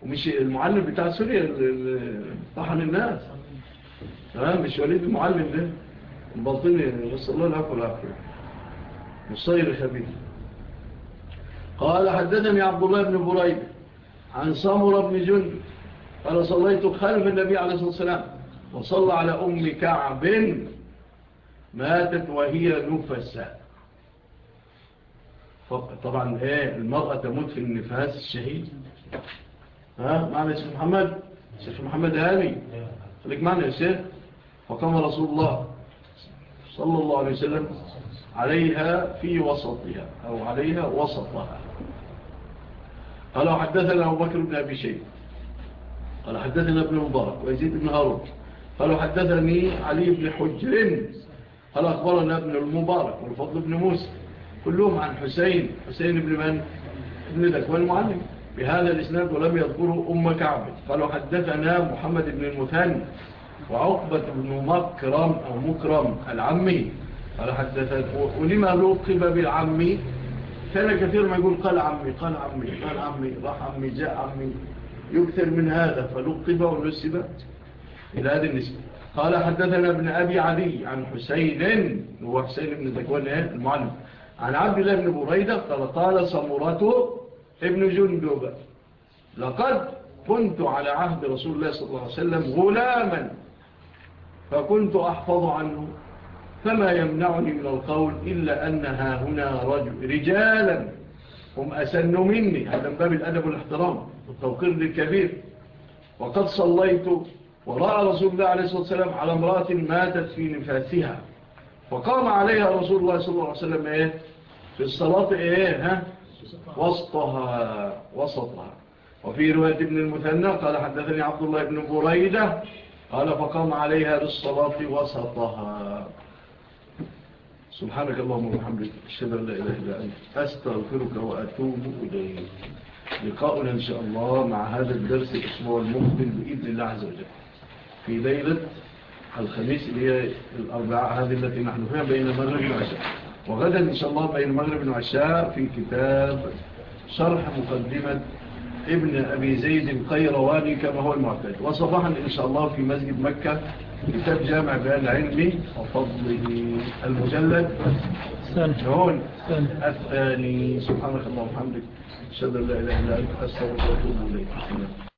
ومش المعلم بتاع سوريا طحن الناس. تمام؟ مش وليد المعلم ده. الباطني بس الله العفو العفو مصير خبيث. قال حدثني عبد الله بن بريد عن سامر بن جند قال صليت خلف النبي عليه الصلاة والسلام. وصلى على أم كعب ماتت وهي نفسة. طبعا إيه المرأة تموت في النفاس الشهيد ها؟ معنى يا شيخ محمد؟ شيخ محمد هاني. خليك معنا يا شيخ. فقام رسول الله صلى الله عليه وسلم عليها في وسطها أو عليها وسطها. قال حدثنا أبو بكر بن أبي شيء قال حدثنا ابن مبارك ويزيد بن هارون. قالوا حدثني علي بن حجر. قال أخبرنا ابن المبارك والفضل بن موسى. كلهم عن حسين. حسين بن من؟ ابن ذكوان المعلم. بهذا الإسناد ولم يذكره أم كعب. قالوا حدثنا محمد بن المثاني وعقبة بن مكرم أو مكرم العمي. قال حدثت ولما لقب بالعمي؟ كان كثير ما يقول قال عمي قال عمي قال عمي راح عمي جاء عمي. يكثر من هذا. فلقب ونسب. إلى هذه النسبة. قال حدثنا ابن أبي علي عن حسين هو حسين بن ذكوان إيه؟ المعلم. عن عبد الله بن بريدة قال قال صمورته ابن جندوبة لقد كنت على عهد رسول الله صلى الله عليه وسلم غلاما فكنت أحفظ عنه فما يمنعني من القول إلا أنها هنا رجل رجالا هم أسن مني. هذا من باب الأدب والإحترام والتوقير للكبير. وقد صليت ورأى رسول الله عليه الصلاة والسلام على امرأة ماتت في نفاسها. فقام عليها رسول الله صلى الله عليه وسلم إيه؟ في الصلاة إيه؟ ها؟ وسطها وسطها. وفي رواية ابن المثنى قال حدثني عبد الله بن بريدة قال فقام عليها للصلاة وسطها. سبحانك اللهم وبحمدك أشهد أن لا إله إلا أنت أستغفرك وأتوب إليك. لقاؤنا إن شاء الله مع هذا الدرس الأسبوع المقبل بإذن الله عز وجل. في ليلة الخميس اللي هي الأربعاء هذه التي نحن فيها بين المغرب والعشاء. وغدا إن شاء الله بين المغرب والعشاء في كتاب شرح مقدمة ابن أبي زيد القيرواني كما هو المعتاد. وصباحا إن شاء الله في مسجد مكة كتاب جامع بيان علمي وفضله المجلد. هون الثاني. سبحانك الله وحمدك أشهد أن لا إله إلا أنت أستغفرك